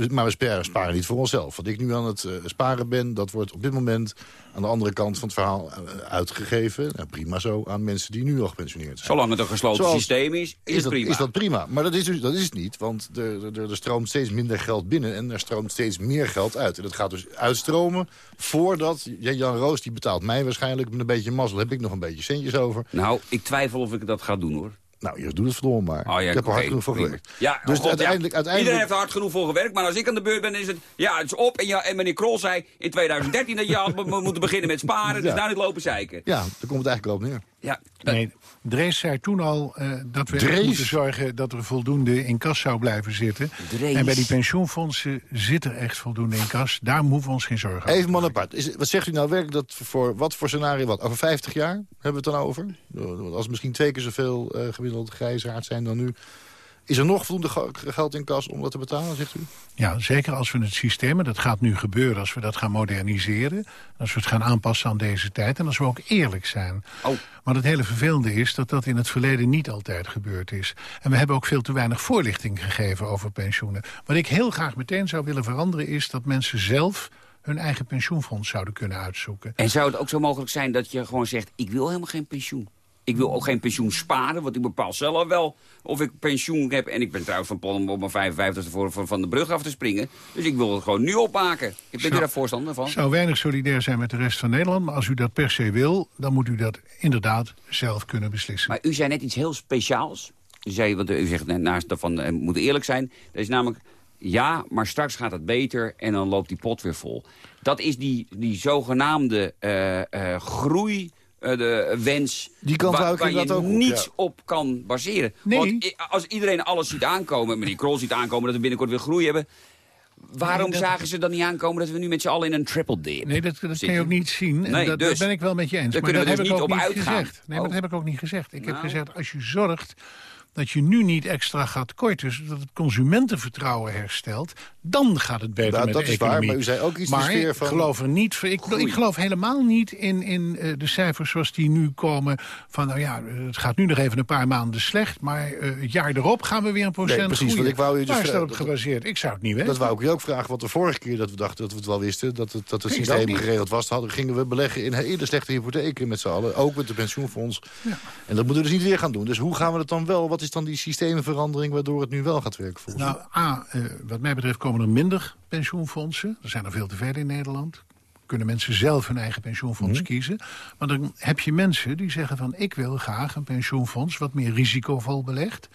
Eh, Maar we sparen, sparen niet voor onszelf. Wat ik nu aan het eh, sparen ben, dat wordt op dit moment... aan de andere kant van het verhaal eh, uitgegeven. Nou, prima zo, aan mensen die nu al gepensioneerd zijn. Zolang het een gesloten Zoals- systeem is, is, dat, prima. is dat prima. Maar dat is, dus, dat is het niet, want er, er, er stroomt steeds minder geld binnen... en er stroomt steeds meer geld uit. En dat gaat dus uitstromen voordat... Jan Roos die betaalt mij waarschijnlijk met een beetje mazzel... heb ik nog een beetje centjes over. Nou, ik twijfel of ik dat ga doen, hoor. Nou, je doet het verdomme maar. Oh, ja, ik heb er hard genoeg voor gewerkt. Ja, dus oh God, uiteindelijk, ja. uiteindelijk... Iedereen heeft er hard genoeg voor gewerkt, maar als ik aan de beurt ben, is het... Ja, het is op. En, ja, en meneer Krol zei in 2013 dat je had [laughs] moeten beginnen met sparen. Dus nou niet lopen zeiken. Ja, daar komt het eigenlijk wel op neer. Ja, Nee, Drees zei toen al eh, dat we Drees? moeten zorgen dat er voldoende in kas zou blijven zitten. Drees. En bij die pensioenfondsen zit er echt voldoende in kas. Daar hoeven we ons geen zorgen over Even man apart. Is, wat zegt u nou werkelijk dat voor wat voor scenario? Wat, over 50 jaar hebben we het dan over? Als er misschien twee keer zoveel eh gemiddeld grijsaard zijn dan nu. Is er nog voldoende ge- geld in kas om dat te betalen, zegt u? Ja, zeker als we het systeem, en dat gaat nu gebeuren... als we dat gaan moderniseren, als we het gaan aanpassen aan deze tijd... en als we ook eerlijk zijn. Oh. Maar het hele vervelende is dat dat in het verleden niet altijd gebeurd is. En we hebben ook veel te weinig voorlichting gegeven over pensioenen. Wat ik heel graag meteen zou willen veranderen is dat mensen zelf hun eigen pensioenfonds zouden kunnen uitzoeken. En zou het ook zo mogelijk zijn dat je gewoon zegt... ik wil helemaal geen pensioen. Ik wil ook geen pensioen sparen, want ik bepaal zelf wel of ik pensioen heb. En ik ben trouwens van plan om op mijn 55ste voor, van, van de brug af te springen. Dus ik wil het gewoon nu opmaken. Ik ben er daar voorstander van. zou weinig solidair zijn met de rest van Nederland. Maar als u dat per se wil, dan moet u dat inderdaad zelf kunnen beslissen. Maar u zei net iets heel speciaals. U, zei, want u zegt net naast van eh, moet eerlijk zijn. Dat is namelijk, ja, maar straks gaat het beter en dan loopt die pot weer vol. Dat is die, die zogenaamde eh, eh, groei... eh, de wens Die wou waar, waar je inderdaad ook op, niets ja. op kan baseren. Nee. Want als iedereen alles ziet aankomen... meneer Krol ziet aankomen dat we binnenkort weer groei hebben... waarom Nee, dat- zagen ze dan niet aankomen dat we nu met z'n allen in een triple dip Nee, dat, dat kan je ook niet zien. En Nee, dat, dus. dat ben ik wel met je eens. Daar maar kunnen dat we heb dus ik ook niet uitgaan. gezegd. Nee, maar Oh. dat heb ik ook niet gezegd. Ik heb Nou. gezegd, als je zorgt dat je nu niet extra gaat korten... zodat het consumentenvertrouwen herstelt... dan gaat het beter Nou, met dat de is waar, economie. maar u zei ook iets maar sfeer van- ik geloof er niet... Ik, ik geloof helemaal niet in, in eh, de cijfers zoals die nu komen... van nou ja, het gaat nu nog even een paar maanden slecht... maar eh, het jaar erop gaan we weer een procent Nee, precies, groeien. want ik wou u dus Waar is dat op dat- gebaseerd? Ik zou het niet weten. Dat wou ik u ook vragen, want de vorige keer dat we dachten dat we het wel wisten... dat het, dat het Ik systeem geregeld was, hadden, gingen we beleggen in hele slechte hypotheken met z'n allen. Ook met de pensioenfonds. En dat moeten we dus niet weer gaan doen. Dus hoe gaan we het dan wel? Wat is dan die systeemverandering waardoor het nu wel gaat werken volgens? Nou, A, eh, wat mij betreft komen er minder pensioenfondsen. Er zijn er veel te veel in Nederland. Kunnen mensen zelf hun eigen pensioenfonds Mhm. kiezen. Maar dan heb je mensen die zeggen van... ik wil graag een pensioenfonds wat meer risicovol belegt.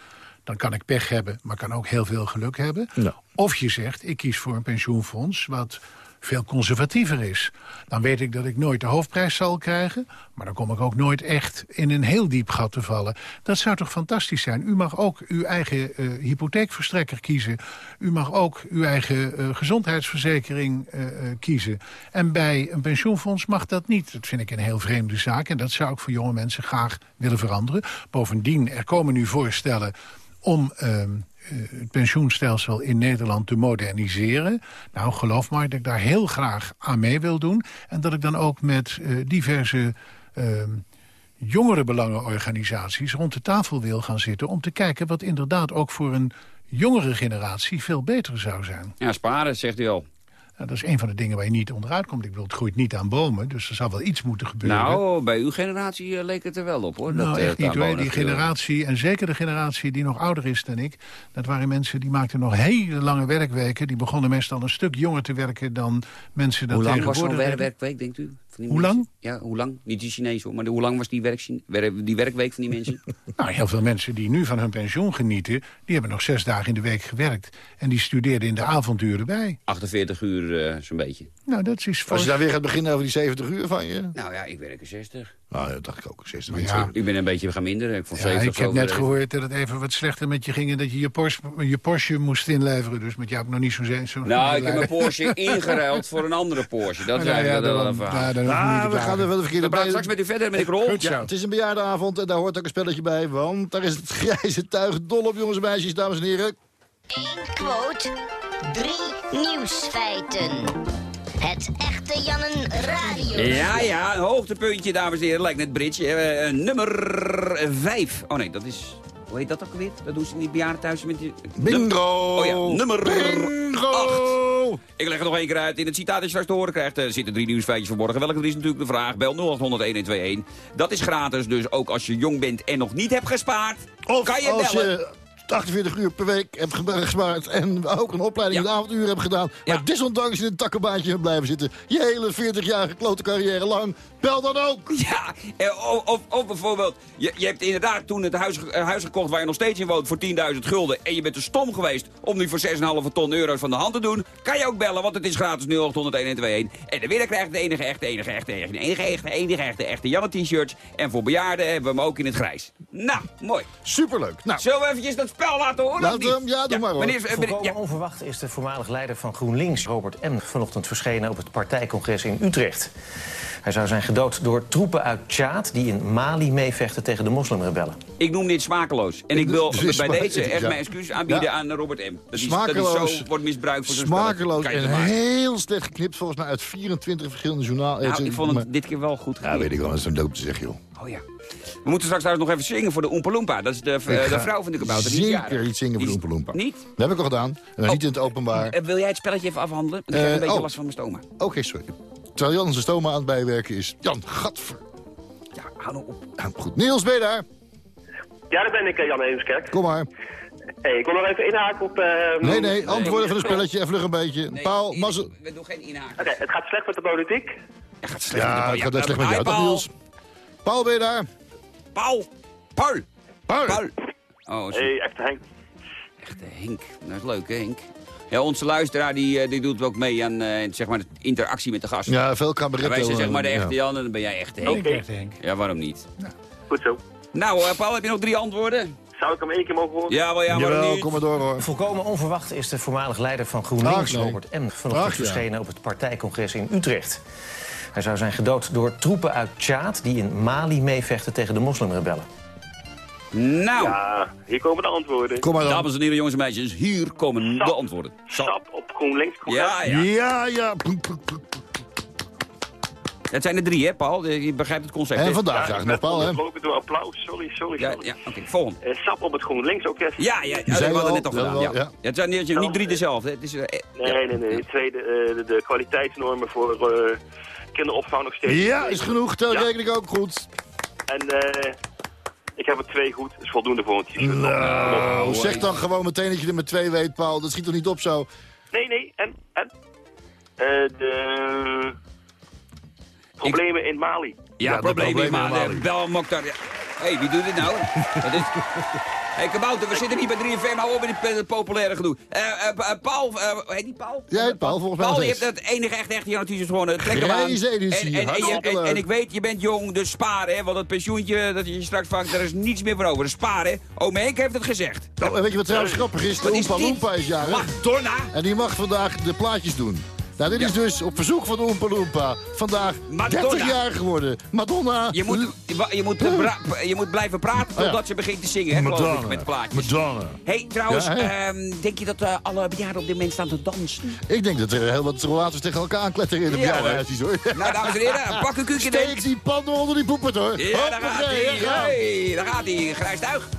Dan kan ik pech hebben, maar kan ook heel veel geluk hebben. Ja. Of je zegt, ik kies voor een pensioenfonds wat veel conservatiever is. Dan weet ik dat ik nooit de hoofdprijs zal krijgen... maar dan kom ik ook nooit echt in een heel diep gat te vallen. Dat zou toch fantastisch zijn? U mag ook uw eigen eh, hypotheekverstrekker kiezen. U mag ook uw eigen eh, gezondheidsverzekering eh, kiezen. En bij een pensioenfonds mag dat niet. Dat vind ik een heel vreemde zaak... en dat zou ik voor jonge mensen graag willen veranderen. Bovendien, er komen nu voorstellen om ehm, eh, het pensioenstelsel in Nederland te moderniseren. Nou, geloof maar dat ik daar heel graag aan mee wil doen. En dat ik dan ook met eh, diverse ehm, jongerenbelangenorganisaties rond de tafel wil gaan zitten... om te kijken wat inderdaad ook voor een jongere generatie veel beter zou zijn. Ja, sparen, zegt u al. Nou, dat is een van de dingen waar je niet onderuit komt. Ik bedoel, het groeit niet aan bomen, dus er zal wel iets moeten gebeuren. Nou, bij uw generatie eh, leek het er wel op, hoor. Nou, dat, eh, echt het niet hoor. Die viel. generatie, en zeker de generatie die nog ouder is dan ik... dat waren mensen die maakten nog hele lange werkweken. Die begonnen meestal een stuk jonger te werken dan mensen dat Hoe lang was zo'n werkweek, denkt u? Hoe mensen? lang? Ja, hoe lang? Niet die Chinees hoor, maar de, hoe lang was die, werk, wer- die werkweek van die mensen? [laughs] Nou, heel veel mensen die nu van hun pensioen genieten... die hebben nog zes dagen in de week gewerkt. En die studeerden in de avonduren bij. 48 uur eh, zo'n beetje. Nou, dat is voor... Als je daar weer gaat beginnen over die 70 uur van je... Nou ja, ik werk er 60. Nou, dat dacht ik ook. 60 Maar uur. ja, Ik ben een beetje gaan minderen. Ik vond Ja, 70 ik heb zo net gehoord dat het even wat slechter met je ging... en dat je je Porsche, je Porsche moest inleveren. Dus met jou heb ik nog niet zo'n... zo Nou, ik heb mijn [laughs] Porsche ingeruild voor een andere Porsche. Dat is Nou ja, eigenlijk wel een verhaal. nou, Ah, te we gaan er wel de verkeerde We praten straks met u verder, Krol. Goed zo. Ja, het is een bejaardenavond en daar hoort ook een spelletje bij. Want daar is het grijze tuig dol op, jongens en meisjes, dames en heren. Eén quote, drie nieuwsfeiten. Het echte Jannen Radio. Ja, ja, een hoogtepuntje, dames en heren. Lijkt net bridge. Eh, eh, nummer 5. Oh nee, dat is... Hoe heet dat ook alweer? Dat doen ze in die bejaarden met die... Bingo! Oh ja, nummer Bingo! 8. Ik leg het nog één keer uit. In het citaat dat je straks te horen krijgt, eh, zitten drie nieuwsfeitjes verborgen. Welke er is natuurlijk de vraag. Bel 0800 Dat is gratis, dus ook als je jong bent en nog niet hebt gespaard, Of kan je als bellen. je 48 uur per week hebt ge- gespaard en ook een opleiding in de avonduren hebt gedaan, maar desondanks in een takkenbaantje hebt blijven zitten, je hele 40-jarige klote carrière lang, bel dan ook! Ja, eh, of, of, of bijvoorbeeld, je, je hebt inderdaad toen het huis, eh, huis gekocht waar je nog steeds in woont voor 10.000 gulden. En je bent te stom geweest om die voor 6,5 ton euro's van de hand te doen. Kan je ook bellen, want het is gratis 0800 1121. En de winnaar krijgt de enige echte, enige echte, enige, enige echte, enige echte, echte Janne t-shirts. En voor bejaarden hebben we hem ook in het grijs. Nou, mooi. Superleuk. Nou, Zullen we eventjes dat spel laten horen? Hem- ja, doe maar hoor. Meneer, eh, meneer- Volkomen ja. onverwacht is de voormalig leider van GroenLinks, Robert M., vanochtend verschenen op het partijcongres in Utrecht. Hij zou zijn gedood door troepen uit Tjaad die in Mali meevechten tegen de moslimrebellen. Ik noem dit smakeloos. En ik [laughs] wil bij deze echt mijn excuus aanbieden Ja. aan Robert M. Dat Smakeloos. zo wordt misbruikt voor zijn Smakeloos en heel slecht geknipt, volgens mij uit 24 verschillende journalen. Nou, ik vond het dit keer wel goed Ja, gedaan. weet ik wel, dat is een dood te zeggen, joh. Oh ja. We moeten straks trouwens nog even zingen voor de Oompa Loompa. Dat is de, eh, de vrouw van de kabouter. Die is Zeker iets zingen voor de Die Oompa Loompa. Niet? Dat heb ik al gedaan. En dan niet in het openbaar. Eh, wil jij het spelletje even afhandelen? Want ik heb Eh, een beetje oh. last van mijn stoma. Oké, sorry. Terwijl Jan zijn stoma aan het bijwerken is. Jan, gadver. Ja, hou nou op. Nou, goed. Niels, ben je daar? Ja, daar ben ik, eh, Jan Eemskerk. Kom maar. Hey, ik wil nog even inhaken op... eh, Nee, nee, antwoorden van het spelletje. Even vlug een beetje. Paul, mazzel. We doen geen inhaken. Oké, het gaat slecht met de politiek. Ja, gaat slecht met Ja, de- het gaat slecht met jou, toch Paul. Niels? Paul, ben je daar? Paul. Paul. Paul. Paul. Oh, zo. hey, echte Henk. Echte Henk. Dat is leuk, hè, Henk? Ja, onze luisteraar die, eh, die doet ook mee aan eh, zeg maar, de interactie met de gast. Ja, veel cabaret. En wij zijn zeg maar de ja. echte Jan en dan ben jij echte Henk. Oké. Ja, waarom niet? Goed zo. Nou, eh, Paul, heb je nog drie antwoorden? Zou ik hem één keer mogen horen? Ja, wel ja, waarom Jawel, niet? kom maar door hoor. Volkomen onverwacht is de voormalig leider van GroenLinks, Ach. Robert M., vanochtend ja. verschenen op het partijcongres in Utrecht. Hij zou zijn gedood door troepen uit Tjaad die in Mali meevechten tegen de moslimrebellen. Nou, Ja, hier komen de antwoorden. Kom maar dan. dames en heren, jongens en meisjes, hier komen de antwoorden. Sap. Stap op GroenLinks. Ja, ja. Ja, ja. Het zijn er drie, hè, Paul? Je begrijpt het concept. En vandaag Ja, graag ik nog, Paul, hè? onderbroken door applaus. Sorry, sorry, Ja, sorry. ja oké, volgende. Eh, Sap op het GroenLinks orkest. Ja, ja, ja dat zei hebben we al, net al dat gedaan. Ja. wel, ja. Ja, het zijn niet, niet drie dezelfde. Het is, eh, eh, Nee, ja. nee, nee. De tweede, eh, de, de kwaliteitsnormen voor eh, kinderopvang nog steeds. Ja, is genoeg. Tel Ja. rekening ook goed. En eh, ik heb er twee goed. Dat is voldoende voor een t-shirt. Nou, zeg dan gewoon meteen dat je er met twee weet, Paul. Dat schiet toch niet op zo? Nee, nee. En? en? Eh, de problemen in Mali. Ja, de probleem maar. eh, niet. Bel Mokhtar. Hé, hey, wie doet dit nou? [laughs] Is... Hé, hey, Kabouter, we zitten niet bij 3FM, hou op dit eh, populaire gedoe. Eh eh, Pa- Paul, eh, heet die Paul? Heet Paul, volgens mij Paul, je hebt het enige echt echte Jan t-shirt gewonnen. Trek hem aan. Editie, En, en, en, ik weet, je bent jong, dus spaar, hè. Want het pensioentje dat je straks vangt, daar is niets meer voor over. Dus spaar, hè. Oom Henk heeft het gezegd. Oh, en weet je wat trouwens grappig is? De Oompa? Loompa is jarig. Madonna! En die mag vandaag de plaatjes doen. Nou, dit is dus op verzoek van de Oompa Loompa vandaag Madonna. 30 jaar geworden. Madonna. Je moet, je, moet, eh, je moet blijven praten ja. totdat ze begint te zingen, hè, geloof ik, met de plaatjes. Madonna. hey, trouwens, Ja, ehm, denk je dat eh, alle bejaarden op dit moment staan te dansen? Ik denk dat er heel wat rolators tegen elkaar aankletteren in de Ja, bejaardenhuisjes, hoor. Nou, dames en heren, [laughs] pak een kuukje Steek die panden onder die poepert, hoor. Ja, daar gaat Hoppakee, hij. ja, gaan. Hey, daar gaat hij. Grijs tuig.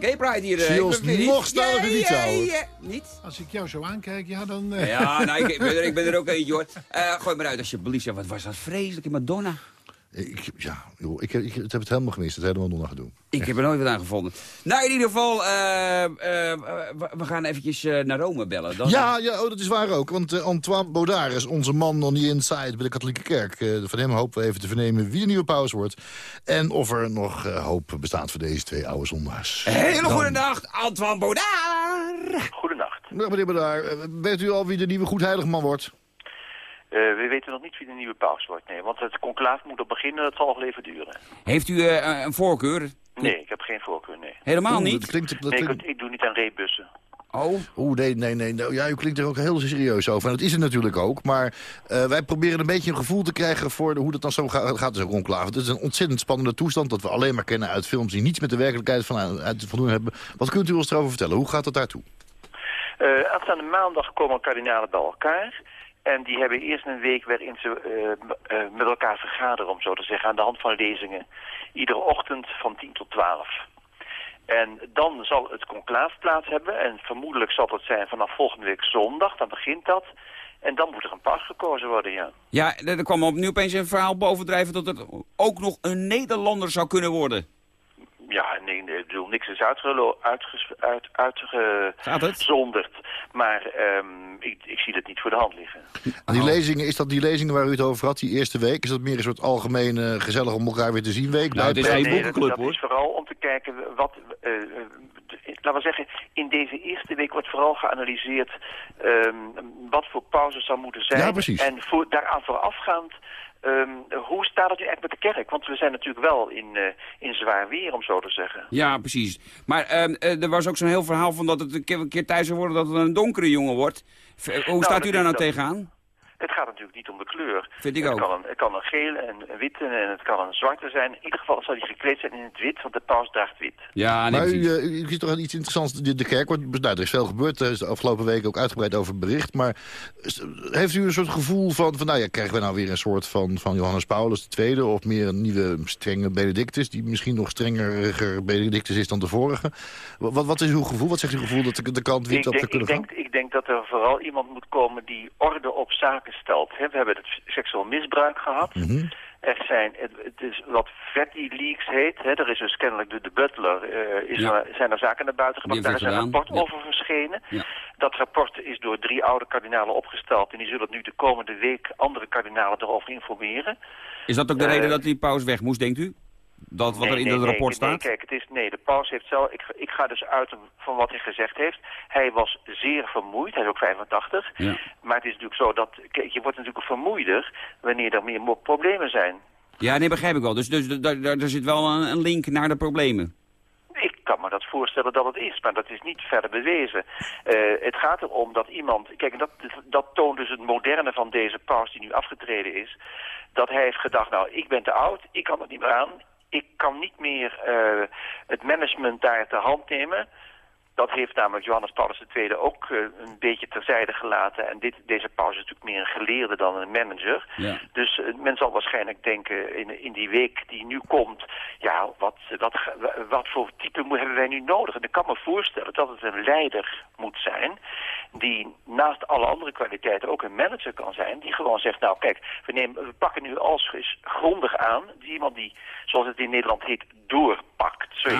De Ride hier. eh, ben- nog stouter Ja, niet. Niet? Als ik jou zo aankijk, ja, dan... eh, Ja, nou, ik, [laughs] ben er, ik ben er ook eentje hoor. Eh, gooi maar uit alsjeblieft. Wat was dat vreselijk in Madonna. Ik, ja, joh, ik, heb- ik, heb het helemaal gemist. Het helemaal nog gedoe. Ik heb er nooit wat aan gevonden. Nou, in ieder geval, eh, eh, we we gaan eventjes eh, naar Rome bellen. Dan, Ja, ja oh, dat is waar ook. Want Antoine Baudard is onze man on the inside bij de katholieke kerk. Eh, van hem hopen we even te vernemen wie de nieuwe paus wordt. En of er nog eh, hoop bestaat voor deze twee oude zondaars. Hele Dan- goede dag, Antoine Baudard. Goedenacht. Dag meneer Baudard. Weet u al wie de nieuwe goedheiligman wordt? Eh, we weten nog niet wie de nieuwe paus wordt, nee. Want het conclaaf moet er beginnen, dat zal nog even duren. Heeft u eh, een voorkeur? Nee, ik heb geen voorkeur, nee. Helemaal niet? Dat klinkt, dat Nee, ik, ik doe niet aan reebussen. Oh. Oeh, nee, nee, nee. Nou, ja, u klinkt er ook heel serieus over. En dat is het natuurlijk ook. Maar eh, wij proberen een beetje een gevoel te krijgen voor de- hoe dat dan zo gaat, gaat zo'n conclave. Het is een ontzettend spannende toestand dat we alleen maar kennen uit films die niets met de werkelijkheid van, uit, van doen hebben. Wat kunt u ons erover vertellen? Hoe gaat het daartoe? Eh aanstaande maandag komen kardinalen bij elkaar. En die hebben eerst een week waarin ze eh, met elkaar vergaderen, om zo te zeggen, aan de hand van lezingen. Iedere ochtend van 10 tot 12. En dan zal het conclaaf plaats hebben. En vermoedelijk zal dat zijn vanaf volgende week zondag. Dan begint dat. En dan moet er een paus gekozen worden, ja. Ja, er kwam op nu opeens een verhaal bovendrijven dat het ook nog een Nederlander zou kunnen worden. Ja, nee, nee, ik bedoel, niks is uitges- uit, uitgezonderd. Maar ehm, ik, ik zie dat niet voor de hand liggen. En die lezingen, is dat die lezingen waar u het over had, die eerste week? Is dat meer een soort algemene, gezellig om elkaar weer te zien week? Nou, het is Bij- geen Nee, boekenclub, dat, dat hoor. is vooral om te kijken wat... eh, eh, laten we zeggen, in deze eerste week wordt vooral geanalyseerd ehm, wat voor pauze zou moeten zijn. Ja, precies. En voor, daaraan voorafgaand, ehm, hoe staat het nu echt met de kerk? Want we zijn natuurlijk wel in, eh, in zwaar weer, om zo te zeggen. Ja, precies. Maar ehm, eh, er was ook zo'n heel verhaal van dat het een keer, een keer thuis zou worden dat het een donkere jongen wordt. Hoe staat dat u daar nou dat- tegenaan? Het gaat natuurlijk niet om de kleur. Vind ik het ook. Kan een, het kan een gele, een een witte en het kan een zwarte zijn. In ieder geval zal hij gekleed zijn in het wit, want de paus draagt wit. Ja, nee, maar u, precies. eh, u ziet toch iets interessants. De, de kerk wordt, nou, er is veel gebeurd. Er is de afgelopen weken ook uitgebreid over bericht. Maar heeft u een soort gevoel van, van nou ja, krijgen we nou weer een soort van, van Johannes Paulus II... of meer een nieuwe strenge Benedictus... die misschien nog strenger Benedictus is dan de vorige? Wat, wat is uw gevoel? Wat zegt uw gevoel dat de, de kant wit op te kunnen ik, gaan? denk, ik denk dat er vooral iemand moet komen die orde op zaken We hebben het seksueel misbruik gehad. Mhm. Er zijn, het, is wat Fatty Leaks heet. Hè. Er is dus kennelijk de, de butler, eh, is Ja. er, zijn er zaken naar buiten gebracht. Daar is een rapport over verschenen. Ja. Dat rapport is door drie oude kardinalen opgesteld. En die zullen nu de komende week andere kardinalen erover informeren. Is dat ook de eh, reden dat die paus weg moest, denkt u? Dat wat Nee, er in nee, rapport nee, staat? kijk, het is, nee, de paus heeft zelf... Ik, ik ga dus uit van wat hij gezegd heeft. Hij was zeer vermoeid. Hij is ook 85. Ja. Maar het is natuurlijk zo dat... Kijk, je wordt natuurlijk vermoeider wanneer er meer problemen zijn. Ja, nee, begrijp ik wel. Dus, dus daar, daar, zit wel een, een link naar de problemen. Ik kan me dat voorstellen dat het is, maar dat is niet verder bewezen. Eh, het gaat erom dat iemand... Kijk, dat, dat toont dus het moderne van deze paus die nu afgetreden is. Dat hij heeft gedacht, nou, ik ben te oud, ik kan het niet meer aan. Ik kan niet meer eh, het management daar ter hand nemen. Dat heeft namelijk Johannes Paulus II ook eh, een beetje terzijde gelaten. En dit, deze paus is natuurlijk meer een geleerde dan een manager. Ja. Dus eh, men zal waarschijnlijk denken in, in die week die nu komt... ja, wat, wat, wat voor type hebben wij nu nodig? En ik kan me voorstellen dat het een leider moet zijn... die naast alle andere kwaliteiten ook een manager kan zijn... die gewoon zegt, nou kijk, we, nemen, we pakken nu alles eens grondig aan... die iemand die, zoals het in Nederland heet, doorpakt. Zo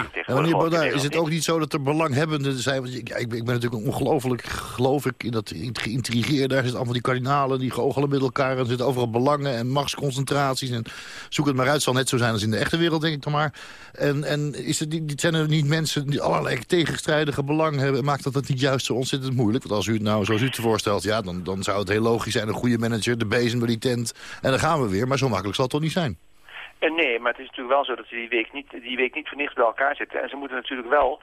meneer is het ook niet zo dat er belanghebbenden ik, ben, ik ben natuurlijk ongelooflijk, geloof ik, in dat geïntrigeerd. Daar zitten allemaal die kardinalen, die geogelen met elkaar. Er zitten overal belangen en machtsconcentraties. En zoek het maar uit, zal net zo zijn als in de echte wereld, denk ik dan maar. En, en is het, niet- zijn er niet mensen die allerlei tegenstrijdige belangen hebben? Maakt dat het niet juist zo ontzettend moeilijk? Want als u het nou, zoals u het voorstelt, ja, dan, dan zou het heel logisch zijn. Een goede manager, de bezem bij die tent. En dan gaan we weer. Maar zo makkelijk zal het toch niet zijn? En nee, maar het is natuurlijk wel zo dat ze die week niet, die week niet voor niks bij elkaar zitten. En ze moeten natuurlijk wel,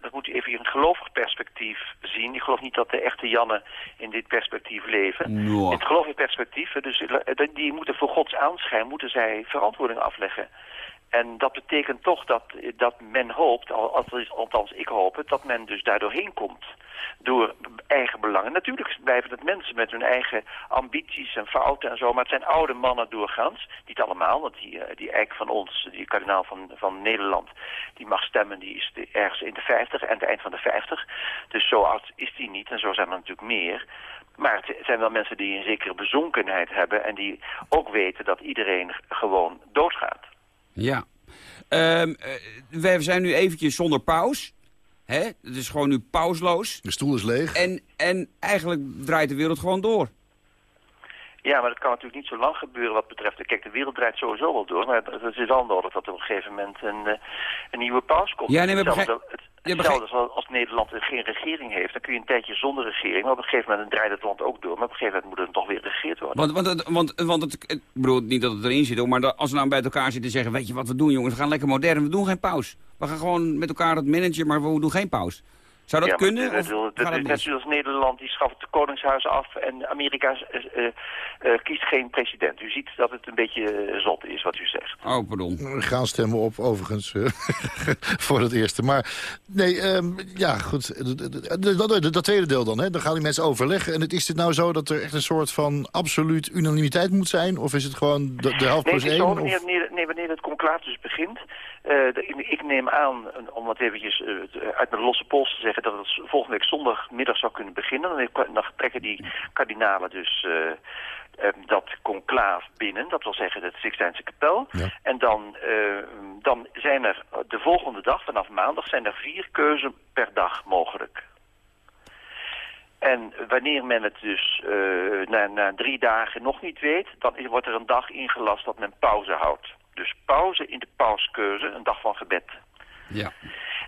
dat moet u even in een gelovig perspectief zien. Ik geloof niet dat de echte Jannen in dit perspectief leven. Nou. In het gelovig perspectief, dus die moeten voor Gods aanschijn, moeten zij verantwoording afleggen. En dat betekent toch dat, dat men hoopt, al- althans ik hoop het, dat men dus daardoor heen komt. Door eigen belangen. Natuurlijk blijven het mensen met hun eigen ambities en fouten en zo. Maar het zijn oude mannen doorgaans. Niet allemaal, want die, eh, die eik van ons, die kardinaal van, van Nederland, die mag stemmen, die is ergens in de 50 en het eind van de 50. Dus zo oud is die niet en zo zijn er natuurlijk meer. Maar het zijn wel mensen die een zekere bezonkenheid hebben en die ook weten dat iedereen gewoon doodgaat. Ja. Ehm, eh, we zijn nu eventjes zonder paus. Hè? Het is gewoon nu pausloos. De stoel is leeg. En, en eigenlijk draait de wereld gewoon door. Ja, maar dat kan natuurlijk niet zo lang gebeuren wat betreft... Kijk, de wereld draait sowieso wel door, maar het is wel nodig dat er op een gegeven moment een, eh, een nieuwe paus komt. Ja, nee, maar Hetzelfde- het- Ja, Hetzelfde als, als Nederland geen regering heeft, dan kun je een tijdje zonder regering, maar op een gegeven moment draait het land ook door, maar op een gegeven moment moet het toch weer geregeerd worden. Want, want, want, want het, ik bedoel niet dat het erin zit, hoor, maar als we nou bij elkaar zitten en zeggen... weet je wat we doen, jongens, we gaan lekker modern, we doen geen paus. We gaan gewoon met elkaar het managen, maar we doen geen paus. Zou dat ja, kunnen? Dat, of dat, gaat dat het is net zoals Nederland, die schaft het koningshuis af en Amerika eh, eh, kiest geen president. U ziet dat het een beetje eh, zot is wat u zegt. Oh, pardon. We gaan stemmen op, overigens, [laughs] voor het eerste. Maar nee, ehm, ja, goed. Dat, dat, dat tweede deel dan, hè. Dan gaan die mensen overleggen. En het, is het nou zo dat er echt een soort van absoluut unanimiteit moet zijn? Of is het gewoon de, de helft Nee, plus één? Of- wanneer, wanneer, nee, wanneer het dus begint. eh, de- ik, neem aan, eh, om het eventjes eh, te- uit mijn losse pols te zeggen... dat het volgende week zondagmiddag zou kunnen beginnen. Dan, dan trekken die kardinalen dus eh, eh, dat conclaaf binnen. Dat wil zeggen het Sixtijnse kapel. En dan, eh, dan zijn er de volgende dag, vanaf maandag... zijn er vier keuzen per dag mogelijk. En wanneer men het dus eh, na, na drie dagen nog niet weet, dan wordt er een dag ingelast dat men pauze houdt. Dus pauze in de pauskeuze, een dag van gebed. Ja.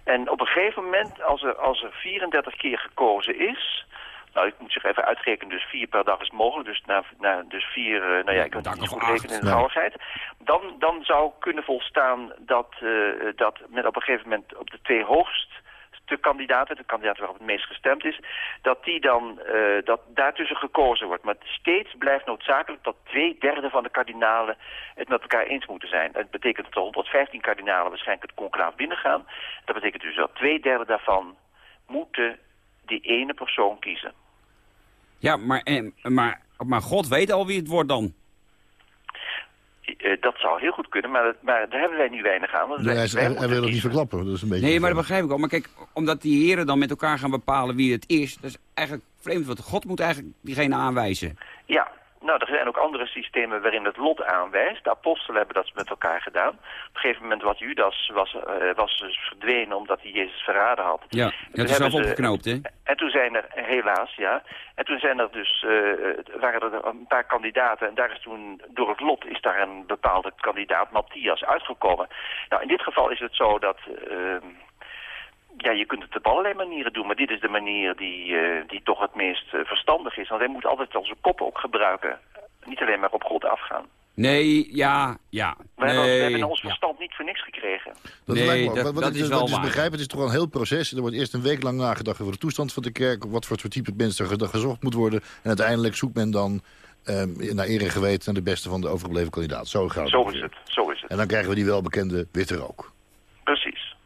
En op een gegeven moment, als er, als er 34 keer gekozen is... Nou, ik moet zich even uitrekenen, dus vier per dag is mogelijk. Dus, na, na, dus vier, eh, nou ja, ik kan het niet goed rekenen in de Ja. gauwigheid. Dan, dan zou kunnen volstaan dat, eh, dat men op een gegeven moment op de twee hoogst de kandidaten, de kandidaat waarop het meest gestemd is, dat die dan, eh, dat daartussen gekozen wordt. Maar steeds blijft noodzakelijk dat twee derde van de kardinalen het met elkaar eens moeten zijn. Het betekent dat er 115 kardinalen waarschijnlijk het conclaaf binnengaan. Dat betekent dus dat twee derde daarvan moeten die ene persoon kiezen. Ja, maar, en, maar, maar God weet al wie het wordt dan. Eh, dat zou heel goed kunnen, maar, dat- maar daar hebben wij nu weinig aan. want Nee, wij- hij, wij hij moeten wil het niet verklappen. Dat is een beetje Nee, maar dat begrijp ik al. Maar kijk, omdat die heren dan met elkaar gaan bepalen wie het is... dat is eigenlijk vreemd, want God moet eigenlijk diegene aanwijzen. Ja, nou, er zijn ook andere systemen waarin het lot aanwijst. De apostelen hebben dat met elkaar gedaan. Op een gegeven moment was Judas was, eh, was dus verdwenen omdat hij Jezus verraden had. Ja, je toen er zelf hebben ze- opgeknoopt, hè? En toen zijn er, helaas ja, en toen zijn er dus, eh, waren er een paar kandidaten en daar is toen, door het lot is daar een bepaalde kandidaat, Matthias, uitgekomen. Nou, in dit geval is het zo dat, ehm, ja, je kunt het op allerlei manieren doen, maar dit is de manier die, eh, die toch het meest eh, verstandig is. Want wij moeten altijd onze kop ook gebruiken, niet alleen maar op God afgaan. Nee, ja, ja. We, hebben, we hebben ons ja. verstand niet voor niks gekregen. Dat Nee, lijkt me dat- Wat- wat dat ik is wel wat ik dus waar. begrijp, het is toch wel een heel proces. Er wordt eerst een week lang nagedacht over de toestand van de kerk. Wat voor soort type mensen er ge- gezocht moet worden. En uiteindelijk zoekt men dan ehm, naar eer en geweten naar de beste van de overgebleven kandidaat. Zo gaat het. Zo is het, zo is het. En dan krijgen we die welbekende witte rook.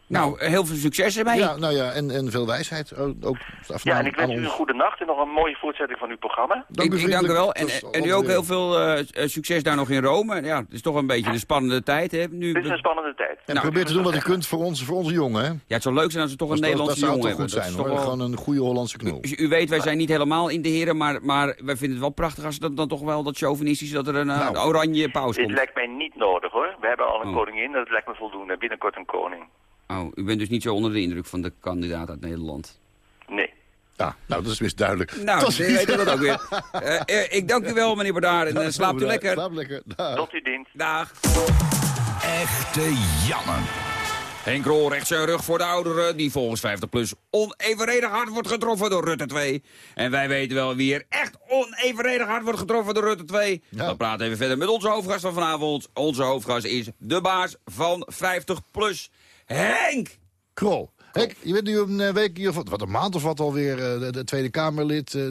Nou, heel veel succes ermee. Ja, nou ja, en, en veel wijsheid. Ook, Ja, en ik wens u een ons. goede nacht en nog een mooie voortzetting van uw programma. Dank ik, u ik dank u wel. En, vriendelijk. en u ook heel veel eh, eh, succes daar nog in Rome. Ja, het is toch een beetje een spannende tijd, hè? Nu, Het is een spannende tijd. En Nou, probeer te doen wat je kunt voor onze, voor onze jongen, hè? ja, het zou leuk zijn als we toch een Dat, dat, dat Nederlandse zou jongen toch hebben. goed Dat zijn, toch hoor. wel- Gewoon een goede Hollandse knul. Dus u weet, wij zijn niet helemaal in de heren, maar, maar wij vinden het wel prachtig als dat dan toch wel dat chauvinistisch dat er een, eh, Nou. een oranje paus Dit komt. lijkt mij niet nodig hoor. We hebben al een Oh. koningin, dat lijkt me voldoende. Binnenkort een koning. Oh, u bent dus niet zo onder de indruk van de kandidaat uit Nederland. Nee. Ja, nou, dat is best duidelijk. Nou, Tot we weten dat ook weer. [laughs] Eh, eh, ik dank u wel, meneer Bardaar, en eh, slaapt u lekker. Slaap lekker. Dag. Tot uw dienst. Dag. Echte jammer. Henk Rol recht zijn rug voor de ouderen... die volgens 50PLUS onevenredig hard wordt getroffen door Rutte 2. En wij weten wel wie er echt onevenredig hard wordt getroffen door Rutte 2. Ja. We praten even verder met onze hoofdgast van vanavond. Onze hoofdgast is de baas van 50PLUS, Henk! Krol. Henk, je bent nu een eh, week hier, of wat, een maand of wat alweer, eh, de, de Tweede Kamerlid. eh,